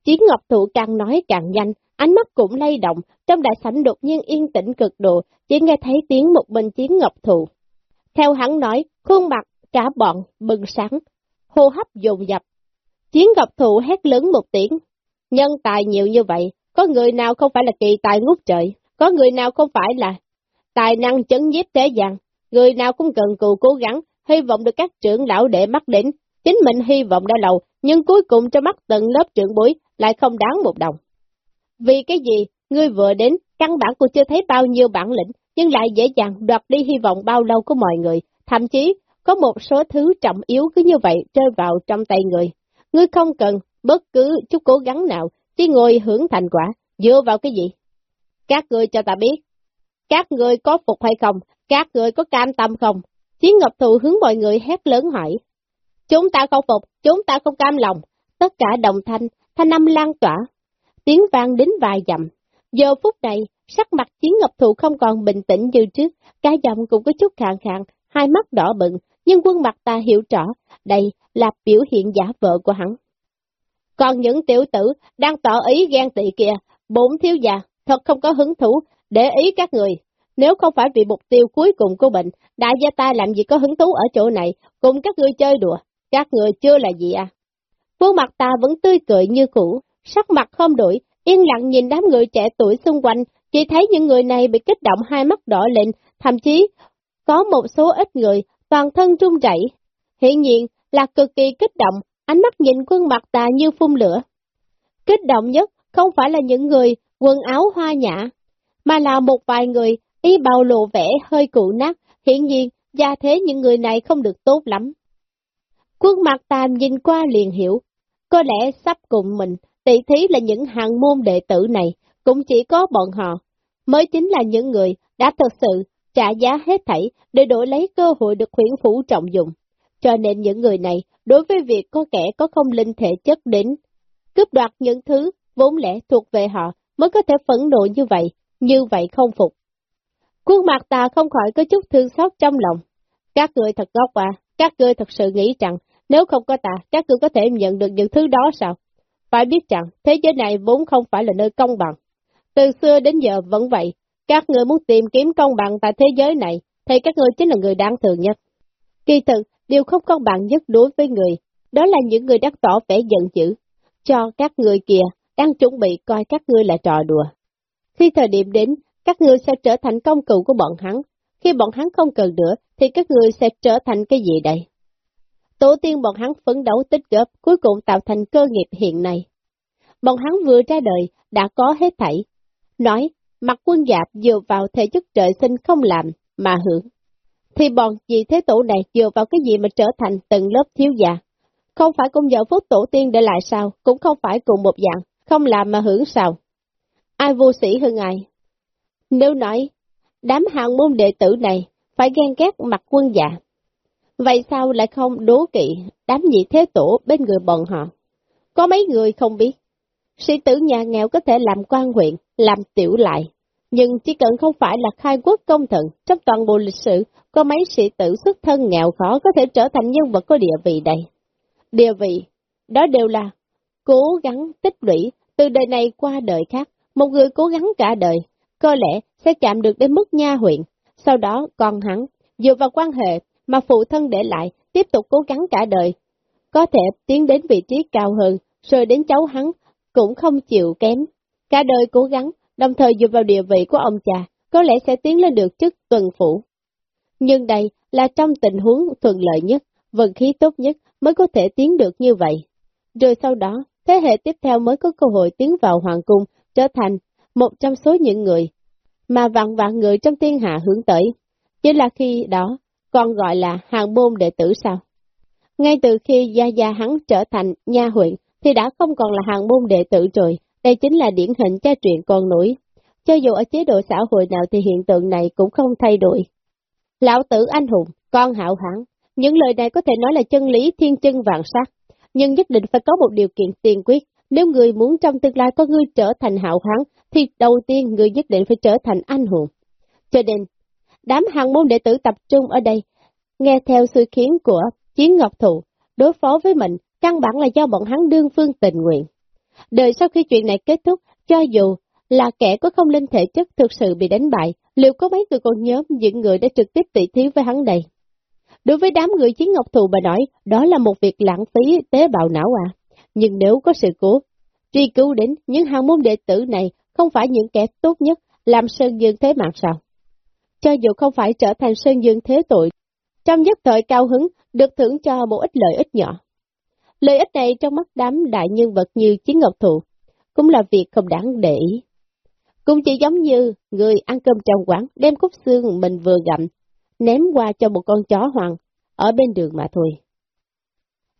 Chiến Ngọc Thụ càng nói càng nhanh, ánh mắt cũng lay động, trong đại sảnh đột nhiên yên tĩnh cực độ, chỉ nghe thấy tiếng một mình Chiến Ngọc Thụ. Theo hắn nói, khuôn mặt cả bọn bừng sáng, hô hấp dồn dập. Chiến Ngọc Thụ hét lớn một tiếng, nhân tài nhiều như vậy, có người nào không phải là kỳ tài ngút trời, có người nào không phải là tài năng chấn nhiếp thế gian, người nào cũng cần cù cố gắng, hy vọng được các trưởng lão để mắt đến, Chính mình hy vọng đã lâu, nhưng cuối cùng cho mắt tận lớp trưởng bối lại không đáng một đồng. Vì cái gì, ngươi vừa đến, căn bản cũng chưa thấy bao nhiêu bản lĩnh, nhưng lại dễ dàng đoạt đi hy vọng bao lâu của mọi người, thậm chí có một số thứ trọng yếu cứ như vậy rơi vào trong tay người. Ngươi không cần bất cứ chút cố gắng nào, chỉ ngồi hưởng thành quả, dựa vào cái gì? Các ngươi cho ta biết, các ngươi có phục hay không, các ngươi có cam tâm không? Chiến Ngọc Thụ hướng mọi người hét lớn hỏi. Chúng ta không phục, chúng ta không cam lòng. Tất cả đồng thanh, thanh âm lan tỏa. Tiếng vang đến vài dặm. Giờ phút này, sắc mặt chiến ngọc thụ không còn bình tĩnh như trước, cả dòng cũng có chút khàn khàn, hai mắt đỏ bừng, nhưng quân mặt ta hiểu rõ, đây là biểu hiện giả vợ của hắn. Còn những tiểu tử đang tỏ ý ghen tị kìa, bốn thiếu già, thật không có hứng thú, để ý các người. Nếu không phải vì mục tiêu cuối cùng của bệnh, đại gia ta làm gì có hứng thú ở chỗ này, cùng các ngươi chơi đùa, các người chưa là gì à? Khuôn mặt ta vẫn tươi cười như cũ, sắc mặt không đổi, yên lặng nhìn đám người trẻ tuổi xung quanh, chỉ thấy những người này bị kích động hai mắt đỏ lên, thậm chí có một số ít người toàn thân run rẩy. Hiện nhiên là cực kỳ kích động, ánh mắt nhìn khuôn mặt tà như phun lửa. Kích động nhất không phải là những người quần áo hoa nhã, mà là một vài người y bào lộ vẻ hơi cụ nát, hiện nhiên gia thế những người này không được tốt lắm. Quân mặt tà nhìn qua liền hiểu, có lẽ sắp cùng mình, tỷ thí là những hàng môn đệ tử này, cũng chỉ có bọn họ, mới chính là những người đã thật sự trả giá hết thảy để đổi lấy cơ hội được huyện phủ trọng dụng. Cho nên những người này, đối với việc có kẻ có không linh thể chất đến, cướp đoạt những thứ vốn lẽ thuộc về họ, mới có thể phẫn nộ như vậy, như vậy không phục. Khuôn mặt ta không khỏi có chút thương xót trong lòng. Các người thật ngốc à, các ngươi thật sự nghĩ rằng nếu không có ta, các ngươi có thể nhận được những thứ đó sao? Phải biết rằng, thế giới này vốn không phải là nơi công bằng. Từ xưa đến giờ vẫn vậy, các người muốn tìm kiếm công bằng tại thế giới này, thì các người chính là người đáng thường nhất. Kỳ thực, điều không công bằng nhất đối với người, đó là những người đang tỏ vẻ giận dữ, cho các người kia đang chuẩn bị coi các ngươi là trò đùa. Khi thời điểm đến, các ngươi sẽ trở thành công cụ của bọn hắn, khi bọn hắn không cần nữa, thì các ngươi sẽ trở thành cái gì đây? Tổ tiên bọn hắn phấn đấu tích góp, cuối cùng tạo thành cơ nghiệp hiện nay. Bọn hắn vừa ra đời, đã có hết thảy. Nói, mặt quân giáp dựa vào thể chất trời sinh không làm, mà hưởng. Thì bọn gì thế tổ này dựa vào cái gì mà trở thành từng lớp thiếu già? Không phải cùng giờ phúc tổ tiên để lại sao, cũng không phải cùng một dạng, không làm mà hưởng sao? Ai vô sĩ hơn ai? Nếu nói, đám hàng môn đệ tử này phải ghen ghét mặt quân dạ. Vậy sao lại không đố kỵ đám nhị thế tổ bên người bọn họ? Có mấy người không biết, sĩ tử nhà nghèo có thể làm quan huyện, làm tiểu lại, nhưng chỉ cần không phải là khai quốc công thần, trong toàn bộ lịch sử, có mấy sĩ tử xuất thân nghèo khó có thể trở thành nhân vật có địa vị đây. Địa vị, đó đều là cố gắng tích lũy từ đời này qua đời khác, một người cố gắng cả đời, có lẽ sẽ chạm được đến mức nha huyện, sau đó còn hắn, dựa vào quan hệ mà phụ thân để lại, tiếp tục cố gắng cả đời, có thể tiến đến vị trí cao hơn, rồi đến cháu hắn cũng không chịu kém. Cả đời cố gắng, đồng thời dựa vào địa vị của ông cha, có lẽ sẽ tiến lên được chức tuần phủ. Nhưng đây là trong tình huống thuận lợi nhất, vận khí tốt nhất mới có thể tiến được như vậy. Rồi sau đó, thế hệ tiếp theo mới có cơ hội tiến vào hoàng cung, trở thành một trong số những người mà vạn vạn người trong thiên hạ hướng tới. Chỉ là khi đó, còn gọi là hàng môn đệ tử sao? Ngay từ khi Gia Gia hắn trở thành nha huyện, thì đã không còn là hàng môn đệ tử rồi, đây chính là điển hình cha truyện con nổi. Cho dù ở chế độ xã hội nào thì hiện tượng này cũng không thay đổi. Lão tử anh hùng, con hạo hãn, những lời này có thể nói là chân lý thiên chân vạn sắc, nhưng nhất định phải có một điều kiện tiền quyết. Nếu người muốn trong tương lai có người trở thành hạo hãn, thì đầu tiên người nhất định phải trở thành anh hùng. Cho nên, đám hàng môn đệ tử tập trung ở đây, nghe theo sự khiến của Chiến Ngọc Thụ, đối phó với mình, căn bản là do bọn hắn đương phương tình nguyện. Đời sau khi chuyện này kết thúc, cho dù là kẻ có không linh thể chất thực sự bị đánh bại, liệu có mấy người còn nhớ những người đã trực tiếp tỷ thí với hắn đây? Đối với đám người chiến ngọc thù bà nói, đó là một việc lãng phí tế bào não à. Nhưng nếu có sự cố, truy cứu đến những hàng môn đệ tử này không phải những kẻ tốt nhất làm sơn dương thế mạng sao? Cho dù không phải trở thành sơn dương thế tội, trong nhất thời cao hứng được thưởng cho một ít lợi ích nhỏ. Lợi ích này trong mắt đám đại nhân vật như chiến ngọc thụ, cũng là việc không đáng để ý. Cũng chỉ giống như người ăn cơm trong quán đem khúc xương mình vừa gặm, ném qua cho một con chó hoàng ở bên đường mà thôi.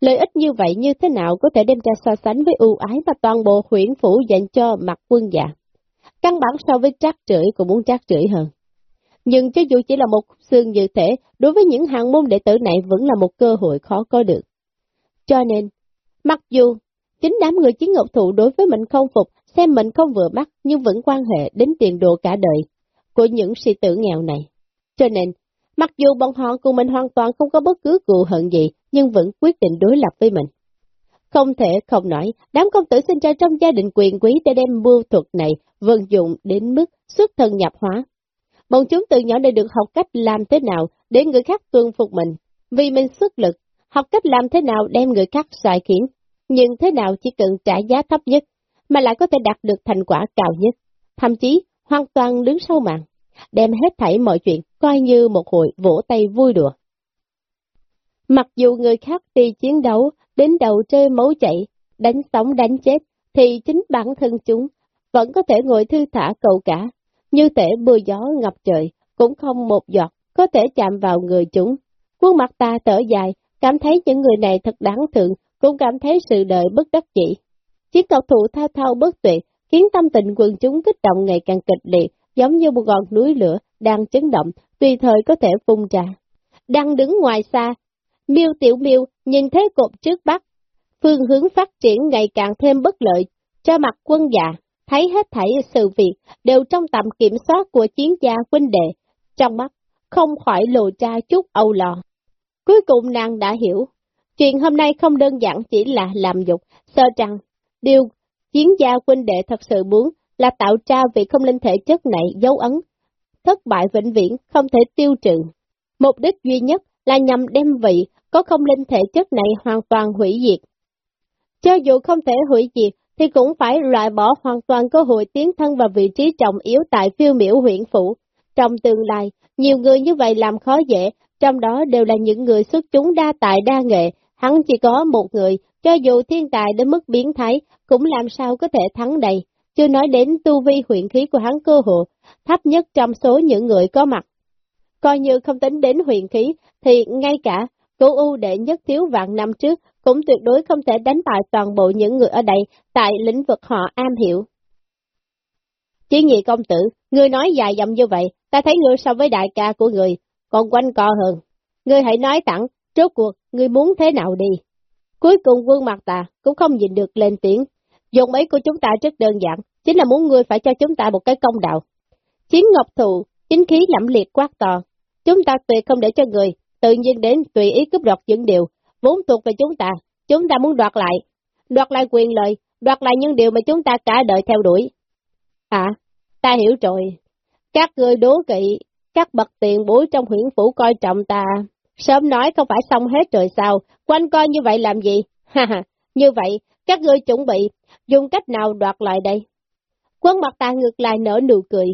Lợi ích như vậy như thế nào có thể đem ra so sánh với ưu ái mà toàn bộ huyện phủ dành cho mặt quân già? Căn bản so với trác trưỡi cũng muốn trác trưỡi hơn. Nhưng cho dù chỉ là một khúc xương như thế, đối với những hàng môn đệ tử này vẫn là một cơ hội khó có được. Cho nên, mặc dù chính đám người chiến ngọc thụ đối với mình không phục, xem mình không vừa mắt nhưng vẫn quan hệ đến tiền đồ cả đời của những sĩ tử nghèo này. Cho nên, mặc dù bọn họ cùng mình hoàn toàn không có bất cứ cựu hận gì, nhưng vẫn quyết định đối lập với mình. Không thể không nói, đám công tử sinh ra trong gia đình quyền quý để đem mưu thuật này vận dụng đến mức xuất thân nhập hóa. Bọn chúng từ nhỏ đã được học cách làm thế nào để người khác tuân phục mình, vì mình sức lực, học cách làm thế nào đem người khác xoài khiến, nhưng thế nào chỉ cần trả giá thấp nhất, mà lại có thể đạt được thành quả cao nhất, thậm chí hoàn toàn đứng sau màn, đem hết thảy mọi chuyện coi như một hồi vỗ tay vui đùa. Mặc dù người khác đi chiến đấu, đến đầu chơi máu chảy, đánh sống đánh chết, thì chính bản thân chúng vẫn có thể ngồi thư thả cầu cả, như thể mưa gió ngập trời, cũng không một giọt có thể chạm vào người chúng. Khuôn mặt ta thở dài, cảm thấy những người này thật đáng thương, cũng cảm thấy sự đời bất đắc dĩ. Chiếc cầu thủ thao thao bất tuyệt, khiến tâm tình quần chúng kích động ngày càng kịch liệt, giống như một ngọn núi lửa đang chấn động, tùy thời có thể phun ra. Đang đứng ngoài xa, miêu tiểu miêu nhìn thấy cột trước bắc, phương hướng phát triển ngày càng thêm bất lợi, cho mặt quân dạ, thấy hết thảy sự việc đều trong tầm kiểm soát của chiến gia huynh đệ, trong mắt không khỏi lộ ra chút âu lo. Cuối cùng nàng đã hiểu, chuyện hôm nay không đơn giản chỉ là làm dục, sợ rằng điều chiến gia huynh đệ thật sự muốn là tạo ra vị không linh thể chất này dấu ấn, thất bại vĩnh viễn không thể tiêu trừ. Mục đích duy nhất là nhằm đem vị có không linh thể chất này hoàn toàn hủy diệt. Cho dù không thể hủy diệt, thì cũng phải loại bỏ hoàn toàn cơ hội tiến thân vào vị trí trọng yếu tại phiêu miểu huyện phủ. Trong tương lai, nhiều người như vậy làm khó dễ, trong đó đều là những người xuất chúng đa tài đa nghệ, hắn chỉ có một người, cho dù thiên tài đến mức biến thái, cũng làm sao có thể thắng đầy, chưa nói đến tu vi huyện khí của hắn cơ hộ, thấp nhất trong số những người có mặt. Coi như không tính đến huyện khí, thì ngay cả cố ưu đệ nhất thiếu vạn năm trước cũng tuyệt đối không thể đánh bại toàn bộ những người ở đây tại lĩnh vực họ am hiểu. Chí nhị công tử, người nói dài dòng như vậy, ta thấy ngươi so với đại ca của người, còn quanh co hơn. Ngươi hãy nói thẳng, rốt cuộc, ngươi muốn thế nào đi. Cuối cùng quân mặt ta cũng không nhìn được lên tiếng. Dùng ấy của chúng ta rất đơn giản, chính là muốn ngươi phải cho chúng ta một cái công đạo. Chiến ngọc thù, chính khí lẫm liệt quát to. Chúng ta tuyệt không để cho người, tự nhiên đến tùy ý cướp đoạt những điều, vốn thuộc về chúng ta, chúng ta muốn đoạt lại. Đoạt lại quyền lợi, đoạt lại những điều mà chúng ta cả đời theo đuổi. À, ta hiểu rồi. Các người đố kỵ, các bậc tiền bối trong huyện phủ coi trọng ta. Sớm nói không phải xong hết rồi sao, quanh coi như vậy làm gì? Ha ha, như vậy, các ngươi chuẩn bị, dùng cách nào đoạt lại đây? Quân mặt ta ngược lại nở nụ cười.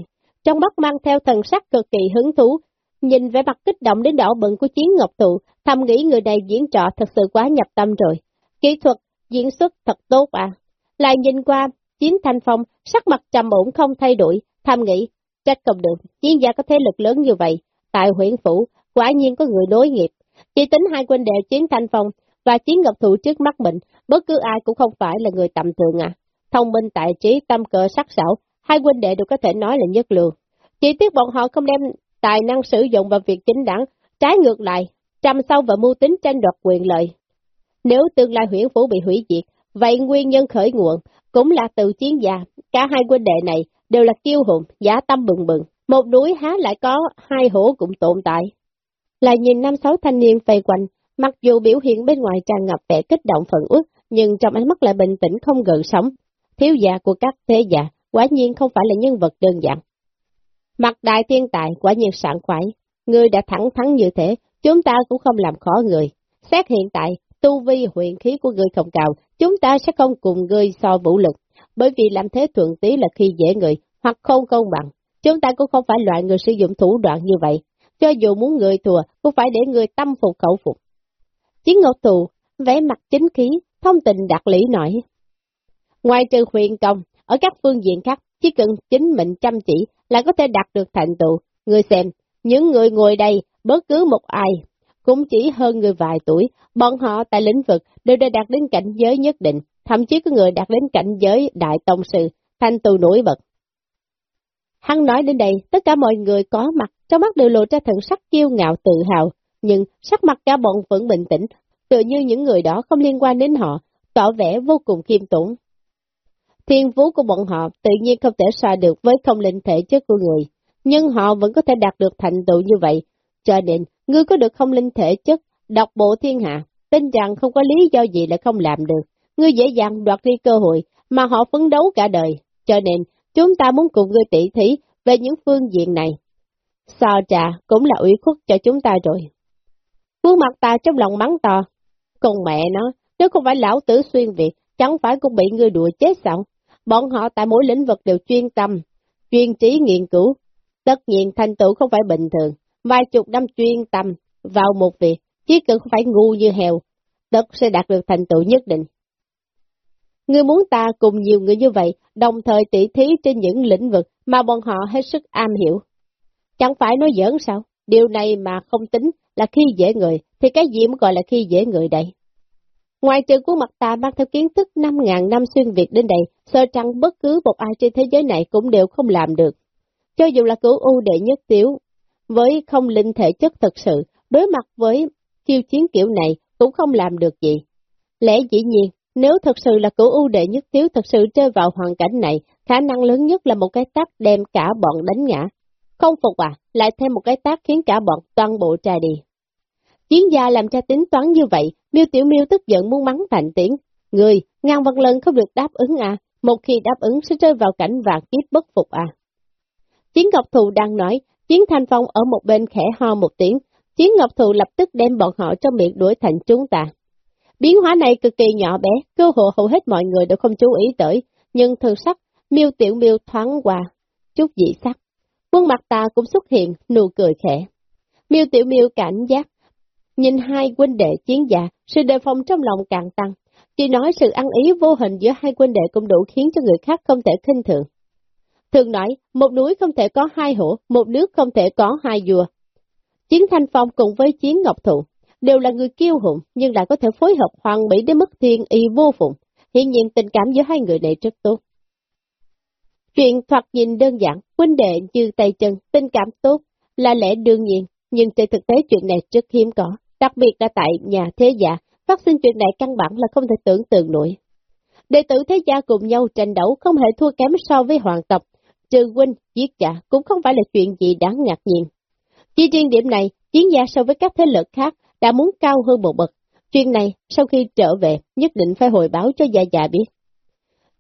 trong mắt mang theo thần sắc cực kỳ hứng thú, nhìn vẻ mặt kích động đến đỏ bừng của Chiến Ngọc Thụ, thầm nghĩ người này diễn trò thật sự quá nhập tâm rồi. Kỹ thuật, diễn xuất thật tốt à. Lại nhìn qua, Chiến Thanh Phong, sắc mặt trầm ổn không thay đổi, thầm nghĩ, trách không được, chiến gia có thế lực lớn như vậy, tại huyện phủ, quả nhiên có người nối nghiệp. Chỉ tính hai quân đệ Chiến Thanh Phong và Chiến Ngọc thủ trước mắt mình, bất cứ ai cũng không phải là người tầm thường à. Thông minh tài trí, tâm cờ sắc sảo, hai quân đệ đều có thể nói là nhất lượng. Chỉ tiếc bọn họ không đem tài năng sử dụng vào việc chính đáng, trái ngược lại, trầm sâu và mưu tính tranh đoạt quyền lợi. Nếu tương lai huyện phủ bị hủy diệt, vậy nguyên nhân khởi nguồn cũng là từ chiến gia, cả hai quân đệ này đều là kiêu hùng, giả tâm bừng bừng, một núi há lại có hai hổ cũng tồn tại. Lại nhìn năm sáu thanh niên vây quanh, mặc dù biểu hiện bên ngoài tràn ngập vẻ kích động phận uất, nhưng trong ánh mắt lại bình tĩnh không gợn sóng. Thiếu gia của các thế già, quả nhiên không phải là nhân vật đơn giản. Mặt đại thiên tài quả nhiên sảng khoái, người đã thẳng thắn như thế, chúng ta cũng không làm khó người. Xét hiện tại, tu vi huyện khí của người không cao, chúng ta sẽ không cùng người so vũ lực, bởi vì làm thế thuận tí là khi dễ người, hoặc không công bằng. Chúng ta cũng không phải loại người sử dụng thủ đoạn như vậy, cho dù muốn người thua, cũng phải để người tâm phục khẩu phục. Chiến Ngọc Thù, vẽ mặt chính khí, thông tình đạt lý nổi Ngoài trừ huyền công, ở các phương diện khác, chỉ cần chính mình chăm chỉ là có thể đạt được thành tựu. Người xem, những người ngồi đây, bất cứ một ai, cũng chỉ hơn người vài tuổi, bọn họ tại lĩnh vực đều đã đạt đến cảnh giới nhất định, thậm chí có người đạt đến cảnh giới đại tông sư, thanh tu nổi bật. Hắn nói đến đây, tất cả mọi người có mặt, trong mắt đều lộ ra thần sắc kiêu ngạo tự hào, nhưng sắc mặt cả bọn vẫn bình tĩnh, tự như những người đó không liên quan đến họ, tỏ vẻ vô cùng khiêm tốn. Thiên phú của bọn họ tự nhiên không thể so được với không linh thể chất của người, nhưng họ vẫn có thể đạt được thành tựu như vậy, cho nên ngươi có được không linh thể chất, đọc bộ thiên hạ, tin rằng không có lý do gì là không làm được, ngươi dễ dàng đoạt đi cơ hội mà họ phấn đấu cả đời, cho nên chúng ta muốn cùng ngươi tỉ thí về những phương diện này. So trà cũng là ủy khuất cho chúng ta rồi. Khuôn mặt ta trong lòng mắng to, còn mẹ nó, nếu không phải lão tử xuyên Việt, chẳng phải cũng bị ngươi đùa chết sao? Bọn họ tại mỗi lĩnh vực đều chuyên tâm, chuyên trí nghiên cứu. Tất nhiên thành tựu không phải bình thường, vài chục năm chuyên tâm vào một việc, chỉ cần không phải ngu như heo, tất sẽ đạt được thành tựu nhất định. Ngươi muốn ta cùng nhiều người như vậy, đồng thời tỉ thí trên những lĩnh vực mà bọn họ hết sức am hiểu. Chẳng phải nói giỡn sao? Điều này mà không tính là khi dễ người, thì cái gì mới gọi là khi dễ người đây? Ngoài trừ của mặt ta mang theo kiến thức 5.000 năm xuyên Việt đến đây, sợ rằng bất cứ một ai trên thế giới này cũng đều không làm được. Cho dù là cửu ưu đệ nhất tiểu, với không linh thể chất thật sự, đối mặt với chiêu chiến kiểu này cũng không làm được gì. Lẽ dĩ nhiên, nếu thật sự là cửu ưu đệ nhất tiếu thật sự rơi vào hoàn cảnh này, khả năng lớn nhất là một cái tác đem cả bọn đánh ngã. Không phục à, lại thêm một cái tác khiến cả bọn toàn bộ trà đi. Chiến gia làm cha tính toán như vậy, miêu tiểu miêu tức giận muốn mắng thành tiếng. Người, ngàn vật lần không được đáp ứng à, một khi đáp ứng sẽ rơi vào cảnh và kiếp bất phục à. Chiến Ngọc Thù đang nói, Chiến Thanh Phong ở một bên khẽ ho một tiếng, Chiến Ngọc Thù lập tức đem bọn họ trong miệng đuổi thành chúng ta. Biến hóa này cực kỳ nhỏ bé, cơ hội hầu hết mọi người đều không chú ý tới, nhưng thường sắc, miêu tiểu miêu thoáng qua, chút dị sắc. Quân mặt ta cũng xuất hiện, nụ cười khẽ. Miêu tiểu miêu cảnh giác, nhìn hai huynh đệ chiến giả, sự đề phòng trong lòng càng tăng. Chỉ nói sự ăn ý vô hình giữa hai huynh đệ cũng đủ khiến cho người khác không thể khinh thường. Thường nói, một núi không thể có hai hổ, một nước không thể có hai vua. Chiến Thanh Phong cùng với Chiến Ngọc Thụ, đều là người kiêu hùng, nhưng lại có thể phối hợp hoàn mỹ đến mức thiên y vô phụng. Hiện nhiên tình cảm giữa hai người này rất tốt. Chuyện thoạt nhìn đơn giản, huynh đệ như tay chân, tình cảm tốt, là lẽ đương nhiên, nhưng trên thực tế chuyện này rất hiếm có, đặc biệt là tại nhà thế giả, phát sinh chuyện này căn bản là không thể tưởng tượng nổi. Đệ tử thế gia cùng nhau tranh đấu không hề thua kém so với hoàng tộc, trừ huynh, giết giả cũng không phải là chuyện gì đáng ngạc nhiên. Chỉ riêng điểm này, chiến gia so với các thế lực khác đã muốn cao hơn một bậc. Chuyện này, sau khi trở về, nhất định phải hồi báo cho già già biết.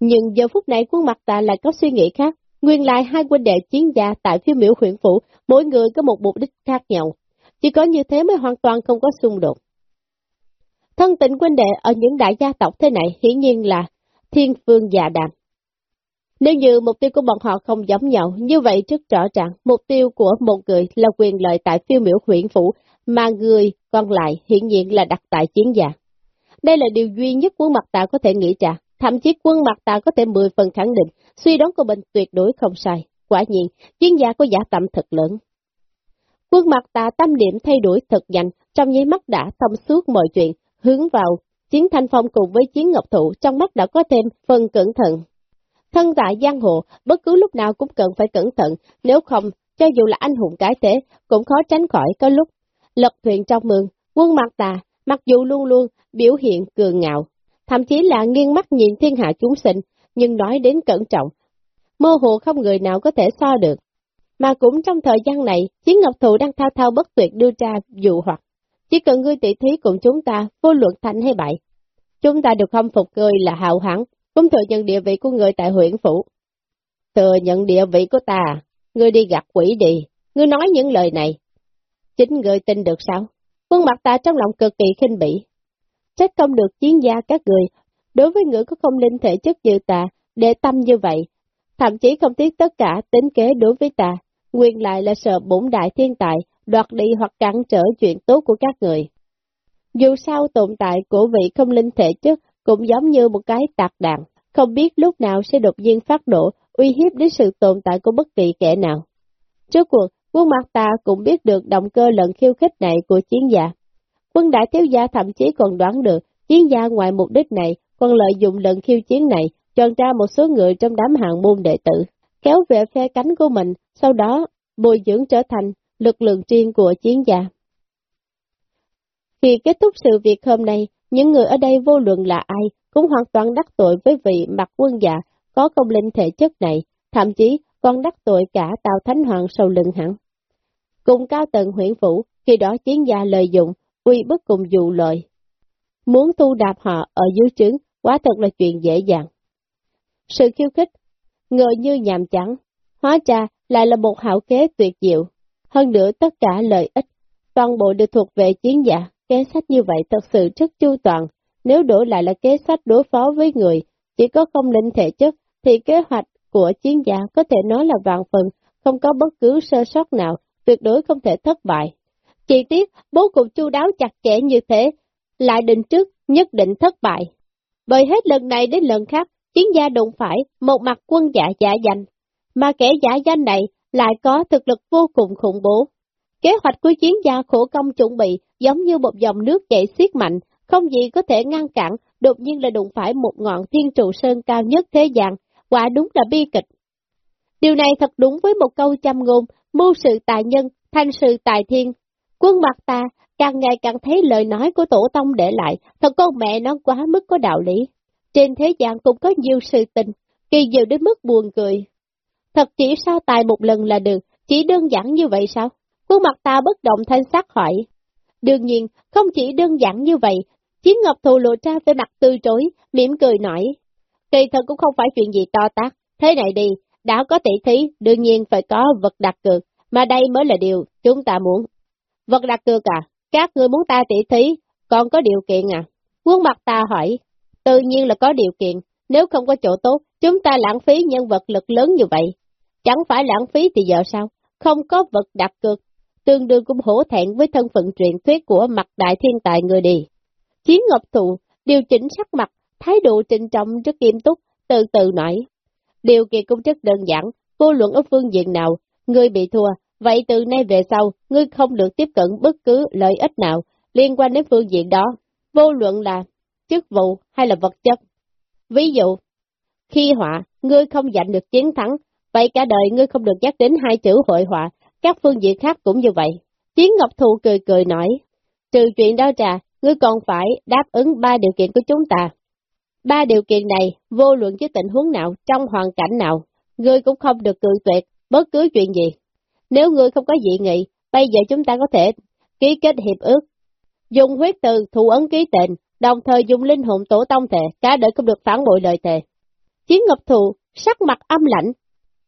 Nhưng giờ phút này khuôn mặt ta lại có suy nghĩ khác. Nguyên lại hai quân đệ chiến gia tại phía miễu huyện phủ, mỗi người có một mục đích khác nhau. Chỉ có như thế mới hoàn toàn không có xung đột. Thân tình quân đệ ở những đại gia tộc thế này hiển nhiên là thiên phương già đàm. Nếu như mục tiêu của bọn họ không giống nhau, như vậy rất rõ ràng, mục tiêu của một người là quyền lợi tại phiêu miểu huyện phủ, mà người còn lại hiện nhiên là đặt tại chiến giả. Đây là điều duy nhất quân mặt tà có thể nghĩ ra, thậm chí quân mặt tà có thể 10 phần khẳng định, suy đoán của mình tuyệt đối không sai. Quả nhiên, chiến giả có giả tạm thật lớn. Quân mặt tà tâm điểm thay đổi thật nhanh, trong nháy mắt đã thông suốt mọi chuyện, hướng vào chiến thanh phong cùng với chiến ngọc thụ trong mắt đã có thêm phần cẩn thận. Thân tại giang hồ, bất cứ lúc nào cũng cần phải cẩn thận, nếu không, cho dù là anh hùng cái thế, cũng khó tránh khỏi có lúc. Lật thuyền trong mương, quân mặt tà, mặc dù luôn luôn biểu hiện cường ngạo, thậm chí là nghiêng mắt nhìn thiên hạ chúng sinh, nhưng nói đến cẩn trọng, mơ hồ không người nào có thể so được. Mà cũng trong thời gian này, Chiến Ngọc Thụ đang thao thao bất tuyệt đưa ra dụ hoặc. Chỉ cần ngươi tỷ thí cùng chúng ta, vô luận thành hay bại. Chúng ta được không phục ngươi là hào hẳn, cũng thừa nhận địa vị của người tại huyện phủ. Thừa nhận địa vị của ta, ngươi đi gặp quỷ đi, ngươi nói những lời này. Chính người tin được sao? Quân mặt ta trong lòng cực kỳ khinh bỉ. Trách không được chiến gia các người, đối với người có không linh thể chất như ta, để tâm như vậy, thậm chí không tiếc tất cả tính kế đối với ta, nguyên lại là sợ bổn đại thiên tài, đoạt đi hoặc cản trở chuyện tốt của các người. Dù sao tồn tại của vị không linh thể chất cũng giống như một cái tạc đạn, không biết lúc nào sẽ đột nhiên phát nổ, uy hiếp đến sự tồn tại của bất kỳ kẻ nào. Trước cuộc, quân mặt ta cũng biết được động cơ lần khiêu khích này của chiến gia. Quân đại thiếu gia thậm chí còn đoán được, chiến gia ngoài mục đích này còn lợi dụng lần khiêu chiến này, chọn ra một số người trong đám hạng môn đệ tử, kéo về phe cánh của mình, sau đó bồi dưỡng trở thành lực lượng riêng của chiến gia. Khi kết thúc sự việc hôm nay, những người ở đây vô luận là ai cũng hoàn toàn đắc tội với vị mặt quân dạ có công linh thể chất này, thậm chí còn đắc tội cả Tào Thánh Hoàng sau lưng hẳn. Cùng cao tận huyện phủ, khi đó chiến gia lợi dụng, uy bức cùng dụ lợi. Muốn thu đạp họ ở dưới trướng, quá thật là chuyện dễ dàng. Sự khiêu khích, ngờ như nhàm chán, hóa ra lại là một hảo kế tuyệt diệu. Hơn nữa tất cả lợi ích, toàn bộ đều thuộc về chiến giả, kế sách như vậy thật sự rất chu toàn. Nếu đổ lại là kế sách đối phó với người, chỉ có không linh thể chất, thì kế hoạch của chiến gia có thể nói là vạn phần, không có bất cứ sơ sót nào, tuyệt đối không thể thất bại. Chỉ tiếc, bố cục chu đáo chặt chẽ như thế, lại định trước, nhất định thất bại. Bởi hết lần này đến lần khác, chiến gia đụng phải một mặt quân giả giả danh, mà kẻ giả danh này lại có thực lực vô cùng khủng bố. Kế hoạch của chiến gia khổ công chuẩn bị giống như một dòng nước chảy xiết mạnh, không gì có thể ngăn cản, đột nhiên là đụng phải một ngọn thiên trụ sơn cao nhất thế gian, quả đúng là bi kịch. Điều này thật đúng với một câu châm ngôn, mưu sự tài nhân, thanh sự tài thiên. Quân mặt ta càng ngày càng thấy lời nói của tổ tông để lại, thật con mẹ nó quá mức có đạo lý. Trên thế gian cũng có nhiều sự tình, kỳ diệu đến mức buồn cười. Thật chỉ sao tài một lần là được, chỉ đơn giản như vậy sao? Quân mặt ta bất động thanh sắc hỏi. Đương nhiên, không chỉ đơn giản như vậy, Chiến Ngọc Thù lộ ra về mặt từ chối, mỉm cười nói. Kỳ thật cũng không phải chuyện gì to tác, thế này đi, đã có tỷ thí, đương nhiên phải có vật đặt cược, mà đây mới là điều chúng ta muốn. Vật đặt cược à? Các người muốn ta tỷ thí, còn có điều kiện à? Quân mặt ta hỏi, tự nhiên là có điều kiện, nếu không có chỗ tốt, chúng ta lãng phí nhân vật lực lớn như vậy. Chẳng phải lãng phí thì giờ sao? Không có vật đặt cược, tương đương cũng hổ thẹn với thân phận truyền thuyết của mặt đại thiên tài người đi. Chiến Ngọc Thụ điều chỉnh sắc mặt, thái độ trịnh trọng rất nghiêm túc, từ từ nói. Điều kiện cũng rất đơn giản, vô luận ở phương diện nào, ngươi bị thua, vậy từ nay về sau, ngươi không được tiếp cận bất cứ lợi ích nào liên quan đến phương diện đó, vô luận là chức vụ hay là vật chất. Ví dụ, khi họa, ngươi không giành được chiến thắng, vậy cả đời ngươi không được nhắc đến hai chữ hội họa, các phương diện khác cũng như vậy. Chiến Ngọc Thụ cười cười nói, trừ chuyện đó ra, ngươi còn phải đáp ứng ba điều kiện của chúng ta. Ba điều kiện này, vô luận với tình huống nào, trong hoàn cảnh nào, ngươi cũng không được cự tuyệt bất cứ chuyện gì. Nếu ngươi không có dị nghị, bây giờ chúng ta có thể ký kết hiệp ước, dùng huyết từ thủ ấn ký tệnh, đồng thời dùng linh hồn tổ tông thề, cả đời không được phản bội lời thề. Chiến Ngọc thù sắc mặt âm lạnh.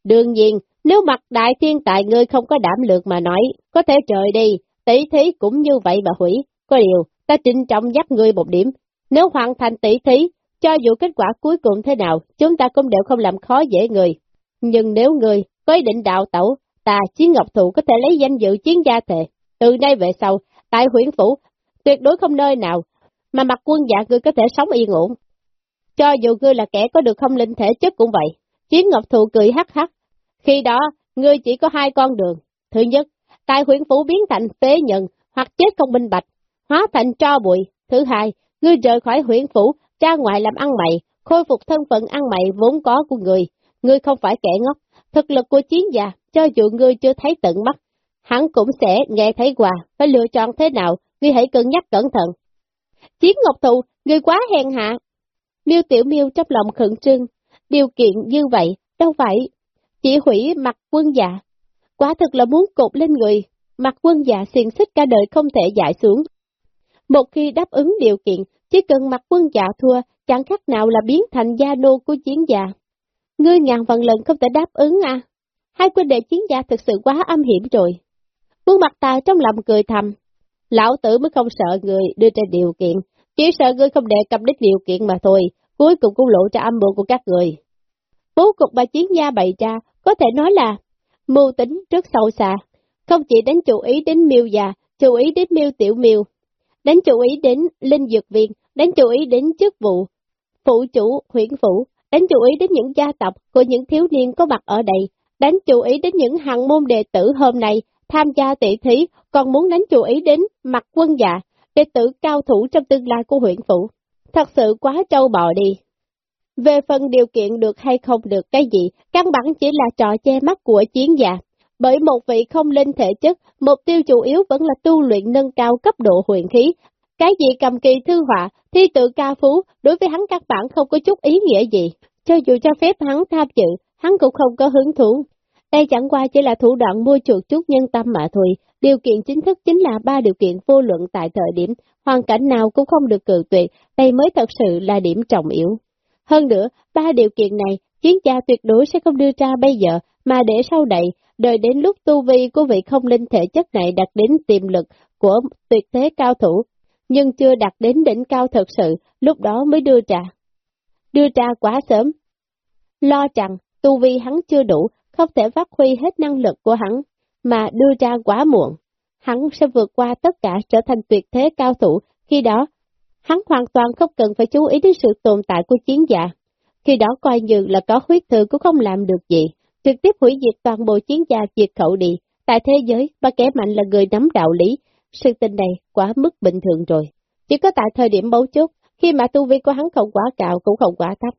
Đương nhiên, nếu mặt đại thiên tại ngươi không có đảm lược mà nói, có thể trời đi, tỷ thí cũng như vậy mà hủy. Có điều, ta trinh trọng dắt ngươi một điểm, nếu hoàn thành tỷ thí, cho dù kết quả cuối cùng thế nào, chúng ta cũng đều không làm khó dễ người. Nhưng nếu người có ý định đạo tẩu, ta Chiến Ngọc Thụ có thể lấy danh dự chiến gia thề. Từ nay về sau, tại huyện phủ, tuyệt đối không nơi nào mà mặt quân dạ ngươi có thể sống yên ổn. Cho dù ngươi là kẻ có được không linh thể chất cũng vậy. Chiến Ngọc Thụ cười hắc hắc. Khi đó, ngươi chỉ có hai con đường. Thứ nhất, tại huyện phủ biến thành phế nhận, hoặc chết không minh bạch, hóa thành tro bụi. Thứ hai, ngươi rời khỏi huyện phủ, Cha ngoại làm ăn mày, khôi phục thân phận ăn mày vốn có của người. Ngươi không phải kẻ ngốc, thực lực của chiến gia, cho dù ngươi chưa thấy tận mắt, hắn cũng sẽ nghe thấy quà, phải lựa chọn thế nào, ngươi hãy cân nhắc cẩn thận. Chiến Ngọc Thụ, ngươi quá hèn hạ. Miêu Tiểu Miêu trong lòng khẩn trương, điều kiện như vậy, đâu phải chỉ hủy mặt quân dạ. Quả thực là muốn cột lên người, mặt quân dạ xiên xích cả đời không thể giải xuống. Một khi đáp ứng điều kiện, chỉ cần mặt quân dạ thua, chẳng khác nào là biến thành gia nô của chiến gia. Ngươi ngàn vạn lần không thể đáp ứng à? Hai quân đệ chiến gia thực sự quá âm hiểm rồi. Quân mặt ta trong lòng cười thầm. Lão tử mới không sợ người đưa ra điều kiện, chỉ sợ ngươi không đề cập đến điều kiện mà thôi, cuối cùng cũng lộ ra âm mưu của các người. Bố cục bà chiến gia bày ra, có thể nói là mưu tính rất sâu xa, không chỉ đánh chú ý đến miêu già, chú ý đến miêu tiểu miêu, đánh chú ý đến linh dược viện, đánh chú ý đến chức vụ, phụ chủ, huyện phủ, đánh chú ý đến những gia tộc của những thiếu niên có mặt ở đây, đánh chú ý đến những hàng môn đệ tử hôm nay tham gia tỷ thí, còn muốn đánh chú ý đến mặt quân dạ, đệ tử cao thủ trong tương lai của huyện phủ. Thật sự quá trâu bò đi. Về phần điều kiện được hay không được cái gì, căn bản chỉ là trò che mắt của chiến giả. Bởi một vị không linh thể chất, mục tiêu chủ yếu vẫn là tu luyện nâng cao cấp độ huyền khí. Cái gì cầm kỳ thư họa, thi tự ca phú, đối với hắn các bạn không có chút ý nghĩa gì. Cho dù cho phép hắn tham dự, hắn cũng không có hứng thú. Đây chẳng qua chỉ là thủ đoạn mua chuột chút nhân tâm mà thôi. Điều kiện chính thức chính là ba điều kiện vô luận tại thời điểm, hoàn cảnh nào cũng không được cự tuyệt, đây mới thật sự là điểm trọng yếu. Hơn nữa, ba điều kiện này, chiến gia tuyệt đối sẽ không đưa ra bây giờ, mà để sau này, đợi đến lúc tu vi của vị không linh thể chất này đạt đến tiềm lực của tuyệt thế cao thủ, nhưng chưa đạt đến đỉnh cao thật sự, lúc đó mới đưa ra. Đưa ra quá sớm. Lo rằng, tu vi hắn chưa đủ, không thể phát huy hết năng lực của hắn, mà đưa ra quá muộn. Hắn sẽ vượt qua tất cả trở thành tuyệt thế cao thủ, khi đó, hắn hoàn toàn không cần phải chú ý đến sự tồn tại của chiến giả. Khi đó coi như là có huyết thư cũng không làm được gì, trực tiếp hủy diệt toàn bộ chiến gia diệt khẩu đi. Tại thế giới, ba kẻ mạnh là người nắm đạo lý, sự tình này quá mức bình thường rồi. Chỉ có tại thời điểm bấu chốt, khi mà tu vi của hắn không quá cao cũng không quá thấp.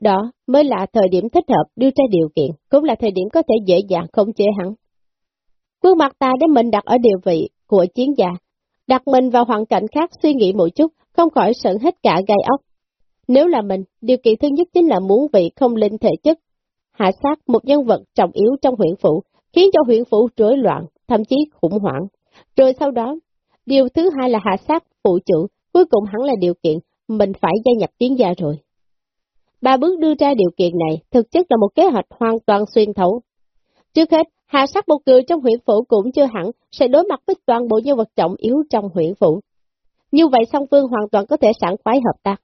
Đó mới là thời điểm thích hợp đưa ra điều kiện, cũng là thời điểm có thể dễ dàng không chế hắn. Quân mặt ta để mình đặt ở địa vị của chiến gia, đặt mình vào hoàn cảnh khác suy nghĩ một chút, không khỏi sợ hết cả gai ốc. Nếu là mình, điều kiện thứ nhất chính là muốn vị không linh thể chất, hạ sát một nhân vật trọng yếu trong huyện phủ, khiến cho huyện phủ rối loạn, thậm chí khủng hoảng. Rồi sau đó, điều thứ hai là hạ sát phụ chủ, cuối cùng hẳn là điều kiện mình phải gia nhập chiến gia rồi. Ba bước đưa ra điều kiện này thực chất là một kế hoạch hoàn toàn xuyên thấu. Trước hết, hạ sát một người trong huyện phủ cũng chưa hẳn sẽ đối mặt với toàn bộ nhân vật trọng yếu trong huyện phủ. Như vậy song phương hoàn toàn có thể sẵn khoái hợp tác.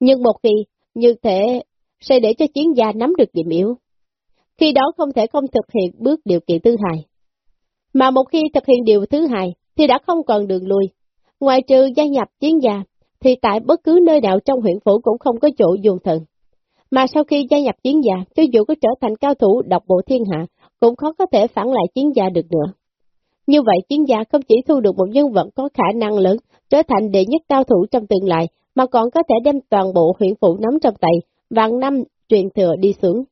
Nhưng một khi như thế sẽ để cho chiến gia nắm được điểm yếu. Khi đó không thể không thực hiện bước điều kiện thứ hai. Mà một khi thực hiện điều thứ hai, thì đã không còn đường lui. Ngoài trừ gia nhập chiến gia, thì tại bất cứ nơi nào trong huyện phủ cũng không có chỗ dùng thần. Mà sau khi gia nhập chiến gia, cho dù có trở thành cao thủ độc bộ thiên hạ, cũng khó có thể phản lại chiến gia được nữa. Như vậy chiến gia không chỉ thu được một nhân vật có khả năng lớn, trở thành đệ nhất cao thủ trong tương lai, mà còn có thể đem toàn bộ huyện phủ nắm trong tay, vạn năm truyền thừa đi xuống.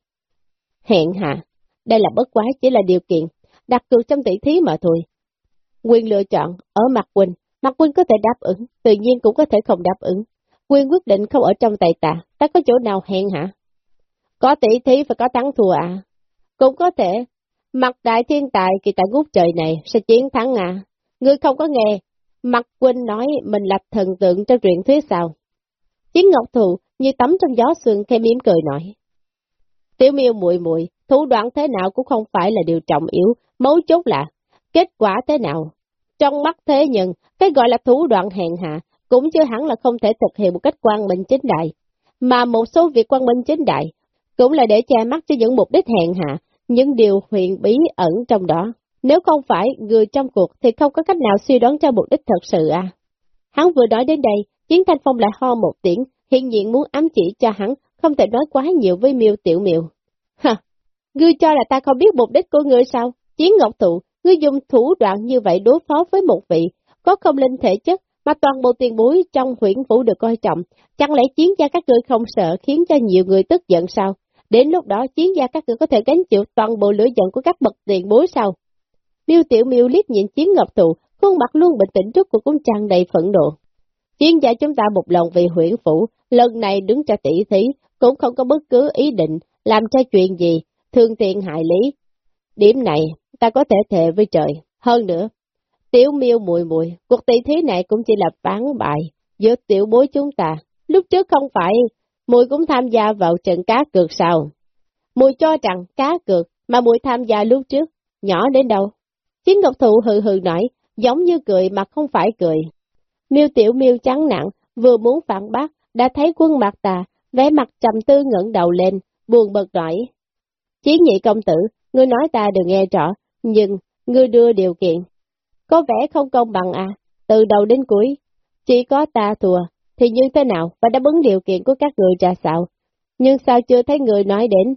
Hẹn hạ, đây là bất quá chỉ là điều kiện, đặt cược trong tỷ thí mà thôi. Quyền lựa chọn ở mặt Quỳnh, mặt Quỳnh có thể đáp ứng, tự nhiên cũng có thể không đáp ứng. Quyền quyết định không ở trong tay ta, ta có chỗ nào hẹn hả? Có tỷ thí phải có thắng thua à? Cũng có thể, mặt đại thiên tài kỳ tại ngút trời này sẽ chiến thắng à? Ngươi không có nghe, mặt Quỳnh nói mình là thần tượng trong truyện thuyết sao? Chiến Ngọc Thụ như tắm trong gió sương khẽ mỉm cười nói. Tiểu miêu muội muội thủ đoạn thế nào cũng không phải là điều trọng yếu, mấu chốt là kết quả thế nào. Trong mắt thế nhân, cái gọi là thủ đoạn hèn hạ, cũng chưa hẳn là không thể thực hiện một cách quan minh chính đại, mà một số việc quan minh chính đại cũng là để che mắt cho những mục đích hèn hạ, những điều huyền bí ẩn trong đó. Nếu không phải người trong cuộc thì không có cách nào suy đoán cho mục đích thật sự à. Hắn vừa nói đến đây, Chiến Thanh Phong lại ho một tiếng, hiện diện muốn ám chỉ cho hắn, không thể nói quá nhiều với miêu tiểu miêu. Hả, ngươi cho là ta không biết mục đích của ngươi sao? Chiến Ngọc Thụ, ngươi dùng thủ đoạn như vậy đối phó với một vị, có không linh thể chất, mà toàn bộ tiền bối trong huyện phủ được coi trọng, chẳng lẽ chiến gia các ngươi không sợ khiến cho nhiều người tức giận sao? Đến lúc đó chiến gia các ngươi có thể gánh chịu toàn bộ lửa giận của các bậc tiền bối sao? Miêu Tiểu Miêu liếc nhìn Chiến Ngọc Thụ, khuôn mặt luôn bình tĩnh trước của cũng tràn đầy phẫn nộ. Chiến gia chúng ta một lòng vì huyện phủ, lần này đứng cho tỷ thí, cũng không có bất cứ ý định làm cho chuyện gì, thương tiện hại lý. Điểm này, ta có thể thề với trời. Hơn nữa, tiểu miêu mùi mùi, cuộc tỷ thí này cũng chỉ là phán bại giữa tiểu bối chúng ta. Lúc trước không phải, mùi cũng tham gia vào trận cá cược sao. Mùi cho rằng cá cược mà mùi tham gia lúc trước, nhỏ đến đâu. Chiến Ngọc Thụ hừ hừ nói, giống như cười mà không phải cười. Miêu tiểu miêu trắng nặng, vừa muốn phản bác, đã thấy quân mặt tà, vẻ mặt trầm tư ngẩng đầu lên, buồn bực nói. Chiến nhị công tử, ngươi nói ta đừng nghe rõ, nhưng, ngươi đưa điều kiện. Có vẻ không công bằng à, từ đầu đến cuối, chỉ có ta thua, thì như thế nào, và đã ứng điều kiện của các người ra sao? Nhưng sao chưa thấy người nói đến?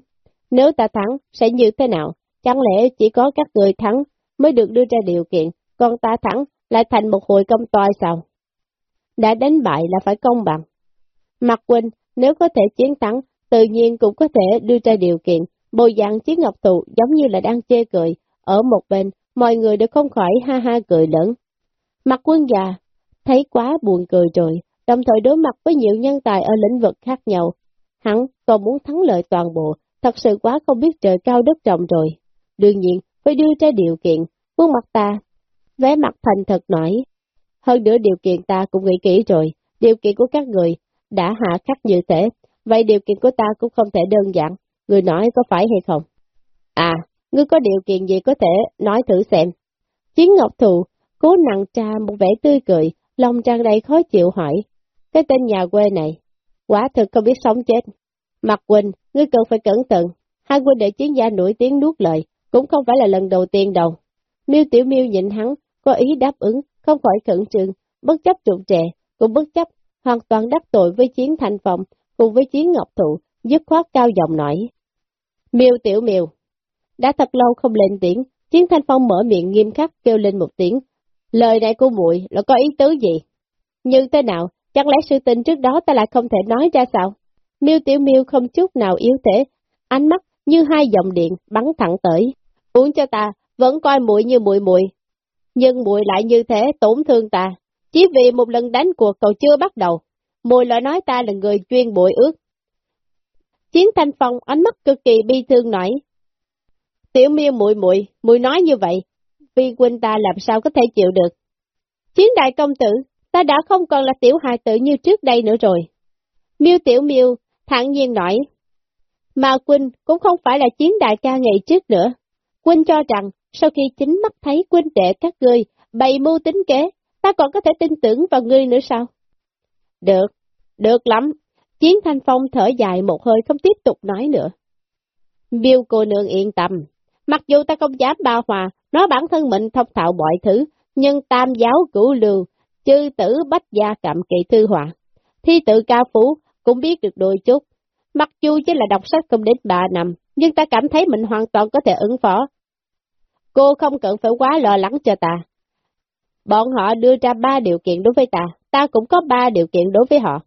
Nếu ta thắng, sẽ như thế nào? Chẳng lẽ chỉ có các người thắng mới được đưa ra điều kiện, còn ta thắng lại thành một hội công toi sao? Đã đánh bại là phải công bằng. Mặt Quỳnh, nếu có thể chiến thắng, tự nhiên cũng có thể đưa ra điều kiện, bồi dạng chiến ngọc tụ giống như là đang chê cười, ở một bên, mọi người đều không khỏi ha ha cười lớn. Mặt quân già, thấy quá buồn cười rồi, đồng thời đối mặt với nhiều nhân tài ở lĩnh vực khác nhau. Hắn còn muốn thắng lợi toàn bộ, thật sự quá không biết trời cao đất rộng rồi. Đương nhiên, phải đưa ra điều kiện, quân mặt ta, vé mặt thành thật nói. Hơn nữa điều kiện ta cũng nghĩ kỹ rồi, điều kiện của các người đã hạ khắc như thế, vậy điều kiện của ta cũng không thể đơn giản, người nói có phải hay không? À, ngươi có điều kiện gì có thể nói thử xem. Chiến Ngọc Thụ cố nặng tra một vẻ tươi cười, lòng tràn đầy khó chịu hỏi. Cái tên nhà quê này, quả thực không biết sống chết. Mặt Quỳnh, ngươi cần phải cẩn thận, hai quân đệ chiến gia nổi tiếng nuốt lời, cũng không phải là lần đầu tiên đâu. Miêu Tiểu Miêu nhịn hắn, có ý đáp ứng, không khỏi khẩn trương, bất chấp trụ trẻ, cũng bất chấp, hoàn toàn đắc tội với chiến thành phòng, cùng với chiến ngọc thụ, dứt khoát cao giọng nói. Miêu Tiểu Miêu, đã thật lâu không lên tiếng, chiến thanh phong mở miệng nghiêm khắc kêu lên một tiếng. Lời này của muội là có ý tứ gì? Như thế nào, chẳng lẽ sự tình trước đó ta lại không thể nói ra sao? Miêu Tiểu Miêu không chút nào yếu thế, ánh mắt như hai dòng điện bắn thẳng tới. Uống cho ta, vẫn coi muội như muội muội, nhưng muội lại như thế tổn thương ta, chỉ vì một lần đánh cuộc còn chưa bắt đầu. Muội lại nói ta là người chuyên bội ước. Chiến Thanh Phong ánh mắt cực kỳ bi thương nói, Tiểu miêu muội muội, muội nói như vậy, vì huynh ta làm sao có thể chịu được. Chiến đại công tử, ta đã không còn là tiểu hài tử như trước đây nữa rồi. Miêu tiểu miêu, thẳng nhiên nói, mà Quynh cũng không phải là chiến đại ca ngày trước nữa. Quynh cho rằng, sau khi chính mắt thấy quên đệ các ngươi bày mưu tính kế, ta còn có thể tin tưởng vào ngươi nữa sao? Được, được lắm. Chiến Thanh Phong thở dài một hơi không tiếp tục nói nữa. Miêu cô nương yên tâm, Mặc dù ta không dám bao hòa, nói bản thân mình thông thạo mọi thứ, nhưng tam giáo cửu lưu, chư tử bách gia cạm kỳ thư họa. Thi tự ca phú cũng biết được đôi chút. Mặc dù chỉ là đọc sách không đến ba năm, nhưng ta cảm thấy mình hoàn toàn có thể ứng phó. Cô không cần phải quá lo lắng cho ta. Bọn họ đưa ra ba điều kiện đối với ta, ta cũng có ba điều kiện đối với họ.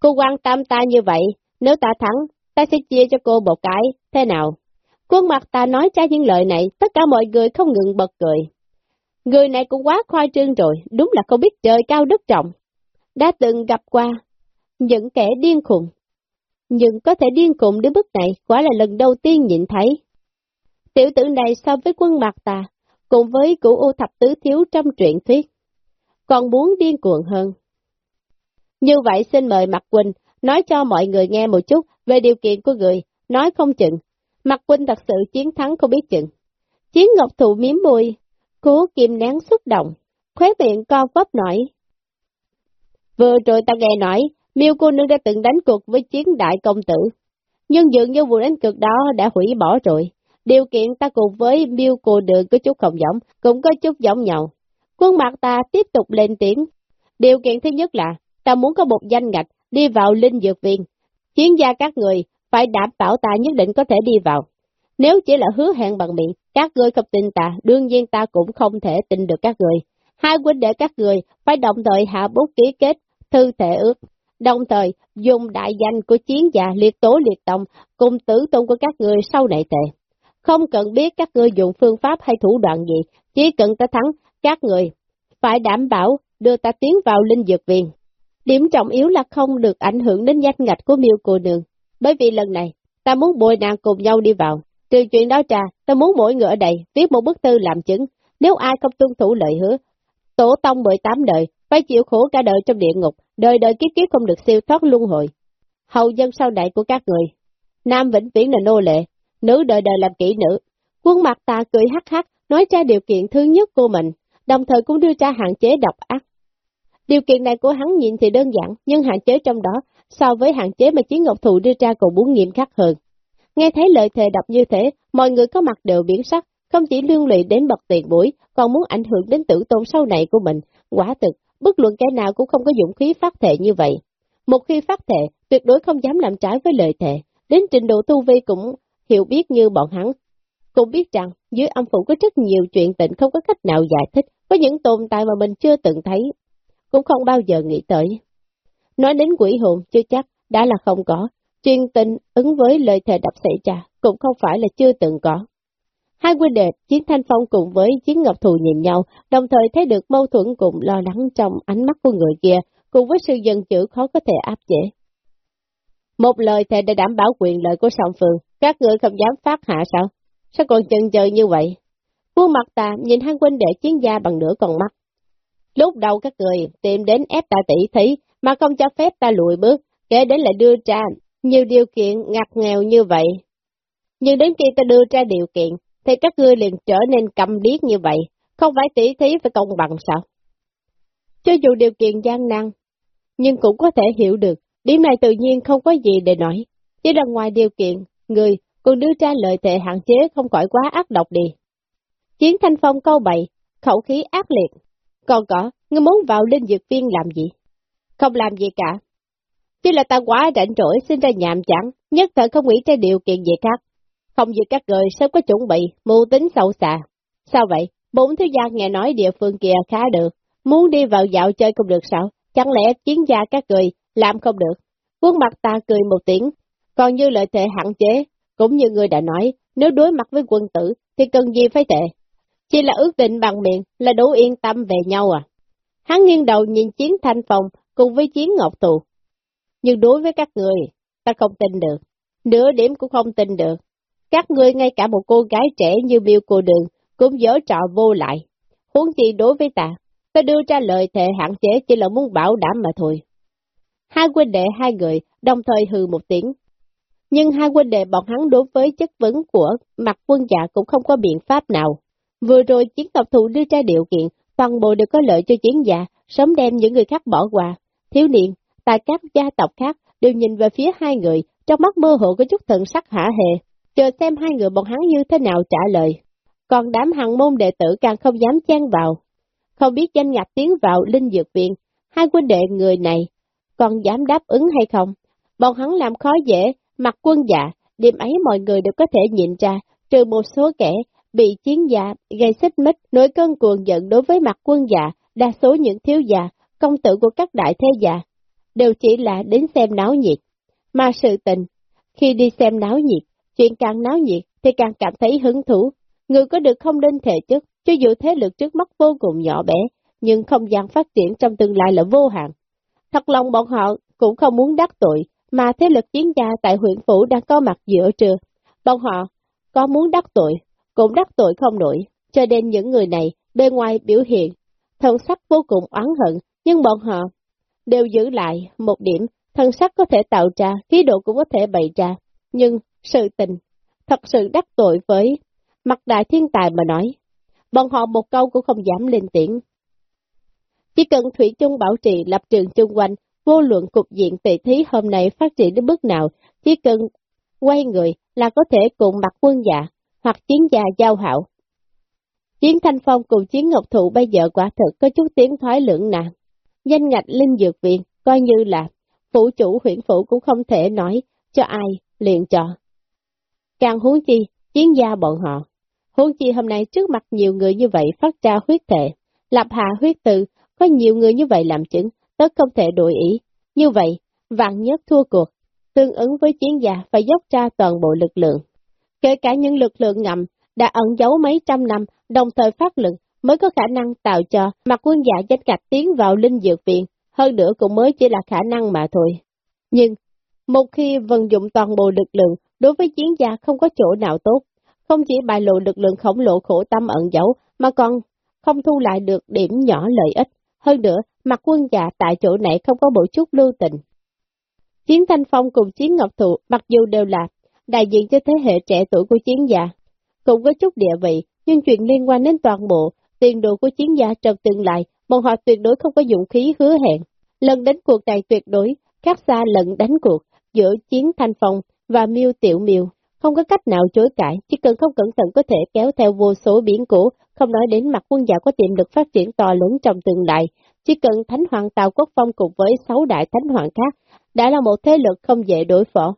Cô quan tâm ta như vậy, nếu ta thắng, ta sẽ chia cho cô một cái, thế nào? khuôn mặt ta nói ra những lời này, tất cả mọi người không ngừng bật cười. Người này cũng quá khoai trương rồi, đúng là không biết trời cao đất trọng. Đã từng gặp qua những kẻ điên khùng. Nhưng có thể điên khùng đến mức này, quả là lần đầu tiên nhìn thấy. Tiểu tử này so với quân mặt tà, cùng với cửu ô thập tứ thiếu trong truyện thuyết, còn muốn điên cuồng hơn. Như vậy xin mời Mặt Quỳnh nói cho mọi người nghe một chút về điều kiện của người, nói không chừng Mặt quỳnh thật sự chiến thắng không biết chừng. Chiến ngọc thụ miếm môi, cố kim nén xúc động, khóe miệng co quắp nổi. Vừa rồi ta nghe nói, miêu cô nương đã từng đánh cuộc với chiến đại công tử. Nhưng dường như vụ đánh cực đó đã hủy bỏ rồi. Điều kiện ta cùng với miêu cô đường có chút không giống, cũng có chút giống nhau. Quân mặt ta tiếp tục lên tiếng. Điều kiện thứ nhất là, ta muốn có một danh ngạch đi vào linh dược viên. Chiến gia các người phải đảm bảo ta nhất định có thể đi vào. Nếu chỉ là hứa hẹn bằng miệng, các người không tin ta, đương nhiên ta cũng không thể tin được các người. Hai huynh đệ các người phải đồng thời hạ bút ký kết thư thể ước, đồng thời dùng đại danh của chiến gia liệt tố liệt tông cùng tử tôn của các người sau này tệ. Không cần biết các ngươi dùng phương pháp hay thủ đoạn gì, chỉ cần ta thắng, các người phải đảm bảo đưa ta tiến vào linh dược viện. Điểm trọng yếu là không được ảnh hưởng đến danh ngạch của miêu cô nương, bởi vì lần này, ta muốn bồi nàng cùng nhau đi vào. Trừ chuyện đó ra, ta muốn mỗi người ở đây viết một bức thư làm chứng, nếu ai không tuân thủ lời hứa, tổ tông 18 đời, phải chịu khổ cả đời trong địa ngục, đời đời kiếp kiếp không được siêu thoát luân hồi. Hậu dân sau đại của các người, nam vĩnh viễn là nô lệ, nữ đời đời làm kỹ nữ. Quân mặt ta cười hắc hắc, nói ra điều kiện thứ nhất của mình, đồng thời cũng đưa ra hạn chế độc ác. Điều kiện này của hắn nhìn thì đơn giản, nhưng hạn chế trong đó, so với hạn chế mà Chiến Ngọc Thụ đưa ra còn muốn nghiêm khắc hơn. Nghe thấy lời thề độc như thế, mọi người có mặt đều biến sắc, không chỉ liên lụy đến bậc tiền bối, còn muốn ảnh hưởng đến tử tôn sau này của mình. Quả thực, bất luận kẻ nào cũng không có dũng khí phát thệ như vậy. Một khi phát thệ, tuyệt đối không dám làm trái với lời thề, đến trình độ tu vi cũng hiểu biết như bọn hắn. Cũng biết rằng, dưới âm phủ có rất nhiều chuyện tình không có cách nào giải thích, có những tồn tại mà mình chưa từng thấy, cũng không bao giờ nghĩ tới. Nói đến quỷ hồn chưa chắc, đã là không có, chuyên tình ứng với lời thề đập xảy ra, cũng không phải là chưa từng có. Hai quân đệ, Chiến Thanh Phong cùng với Chiến Ngọc Thù nhìn nhau, đồng thời thấy được mâu thuẫn cùng lo lắng trong ánh mắt của người kia, cùng với sự dân chữ khó có thể áp chế. Một lời thề để đảm bảo quyền lợi của song phương, các người không dám phát hạ sao? Sao còn chần chờ như vậy? Khuôn mặt ta nhìn hai huynh đệ chiến gia bằng nửa con mắt. Lúc đầu các người tìm đến ép ta tỷ thí, mà không cho phép ta lùi bước, kể đến lại đưa ra nhiều điều kiện ngặt nghèo như vậy. Nhưng đến khi ta đưa ra điều kiện, thì các ngươi liền trở nên cầm điếc như vậy, không phải tỷ thí phải công bằng sao? Cho dù điều kiện gian nan, nhưng cũng có thể hiểu được, điểm này tự nhiên không có gì để nói, chỉ là ngoài điều kiện, người còn đưa ra lời tệ hạn chế không khỏi quá ác độc đi. Chiến thanh phong câu bậy, khẩu khí ác liệt, còn có, ngươi muốn vào linh dược viên làm gì? Không làm gì cả. Chỉ là ta quá rảnh rỗi xin ra nhàm chán, nhất thời không nghĩ ra điều kiện gì khác. Không như các người sớm có chuẩn bị, mưu tính sâu xa. Sao vậy? Bốn thứ gia nghe nói địa phương kia khá được, muốn đi vào dạo chơi không được sao? Chẳng lẽ chiến gia các người làm không được? Quân mặt ta cười một tiếng, còn như lợi thể hạn chế, cũng như người đã nói, nếu đối mặt với quân tử thì cần gì phải tệ. Chỉ là ước định bằng miệng là đủ yên tâm về nhau à. Hắn nghiêng đầu nhìn chiến thanh phòng cùng với chiến ngọc tù. Nhưng đối với các người, ta không tin được. Nửa điểm cũng không tin được. Các ngươi ngay cả một cô gái trẻ như miêu cô đường cũng dở trò vô lại. Huống chi đối với ta, ta đưa ra lời thề hạn chế chỉ là muốn bảo đảm mà thôi. Hai huynh đệ hai người đồng thời hừ một tiếng. Nhưng hai huynh đệ bọn hắn đối với chất vấn của mặt quân dạ cũng không có biện pháp nào. Vừa rồi chiến tộc thủ đưa ra điều kiện, toàn bộ đều có lợi cho chiến dạ, sớm đem những người khác bỏ qua. Thiếu niên, tại các gia tộc khác đều nhìn về phía hai người, trong mắt mơ hồ có chút thần sắc hả hề, chờ xem hai người bọn hắn như thế nào trả lời. Còn đám hàng môn đệ tử càng không dám chen vào. Không biết danh ngạch tiến vào linh dược viện, hai quân đệ người này còn dám đáp ứng hay không? Bọn hắn làm khó dễ, mặt quân dạ, điểm ấy mọi người đều có thể nhìn ra, trừ một số kẻ bị chiến dạ gây xích mích, nổi cơn cuồng giận đối với mặt quân dạ, đa số những thiếu dạ, công tử của các đại thế dạ, đều chỉ là đến xem náo nhiệt. Mà sự tình, khi đi xem náo nhiệt, chuyện càng náo nhiệt thì càng cảm thấy hứng thú. Người có được không nên thể chức, cho dù thế lực trước mắt vô cùng nhỏ bé, nhưng không gian phát triển trong tương lai là vô hạn. Thật lòng bọn họ cũng không muốn đắc tội, mà thế lực chiến gia tại huyện phủ đang có mặt giữa trưa. Bọn họ có muốn đắc tội, cũng đắc tội không nổi, cho nên những người này bên ngoài biểu hiện, thân sắc vô cùng oán hận, nhưng bọn họ đều giữ lại một điểm, thân sắc có thể tạo ra, khí độ cũng có thể bày ra, nhưng sự tình, thật sự đắc tội với mặt đại thiên tài mà nói, bọn họ một câu cũng không dám lên tiếng. Chỉ cần Thủy chung bảo trì lập trường chung quanh, vô luận cục diện tỷ thí hôm nay phát triển đến bước nào, chỉ cần quay người là có thể cùng mặt quân dạ, hoặc chiến gia giao hảo. Chiến Thanh Phong cùng Chiến Ngọc Thụ bây giờ quả thực có chút tiếng thoái lưỡng nạn. Danh ngạch Linh Dược Viện coi như là phủ chủ huyện phủ cũng không thể nói cho ai liền cho. Càng huống chi, chiến gia bọn họ. Huống chi hôm nay trước mặt nhiều người như vậy phát ra huyết thể, lập hạ huyết tự, có nhiều người như vậy làm chứng, tất không thể đổi ý. Như vậy, vạn nhất thua cuộc, tương ứng với chiến gia phải dốc ra toàn bộ lực lượng. Kể cả những lực lượng ngầm đã ẩn giấu mấy trăm năm, đồng thời phát lực mới có khả năng tạo cho mặt quân giả danh gạch tiến vào linh dược viện, hơn nữa cũng mới chỉ là khả năng mà thôi. Nhưng, một khi vận dụng toàn bộ lực lượng, đối với chiến gia không có chỗ nào tốt, không chỉ bại lộ lực lượng khổng lồ khổ tâm ẩn giấu, mà còn không thu lại được điểm nhỏ lợi ích. Hơn nữa, mặt quân già tại chỗ này không có bộ chút lưu tình. Chiến Thanh Phong cùng Chiến Ngọc Thụ mặc dù đều là đại diện cho thế hệ trẻ tuổi của chiến gia, cùng với chút địa vị, nhưng chuyện liên quan đến toàn bộ, tiền đồ của chiến gia trong tương lai, bọn họ tuyệt đối không có dụng khí hứa hẹn. Lần đánh cuộc này tuyệt đối, khác xa lần đánh cuộc giữa Chiến Thanh Phong và Miêu Tiểu Miêu. Không có cách nào chối cãi, chỉ cần không cẩn thận có thể kéo theo vô số biến cũ, không nói đến mặt quân giả có tiềm lực phát triển to lớn trong tương lai. Chỉ cần Thánh Hoàng Tào Quốc Phong cùng với sáu đại Thánh Hoàng khác, đã là một thế lực không dễ đối phó.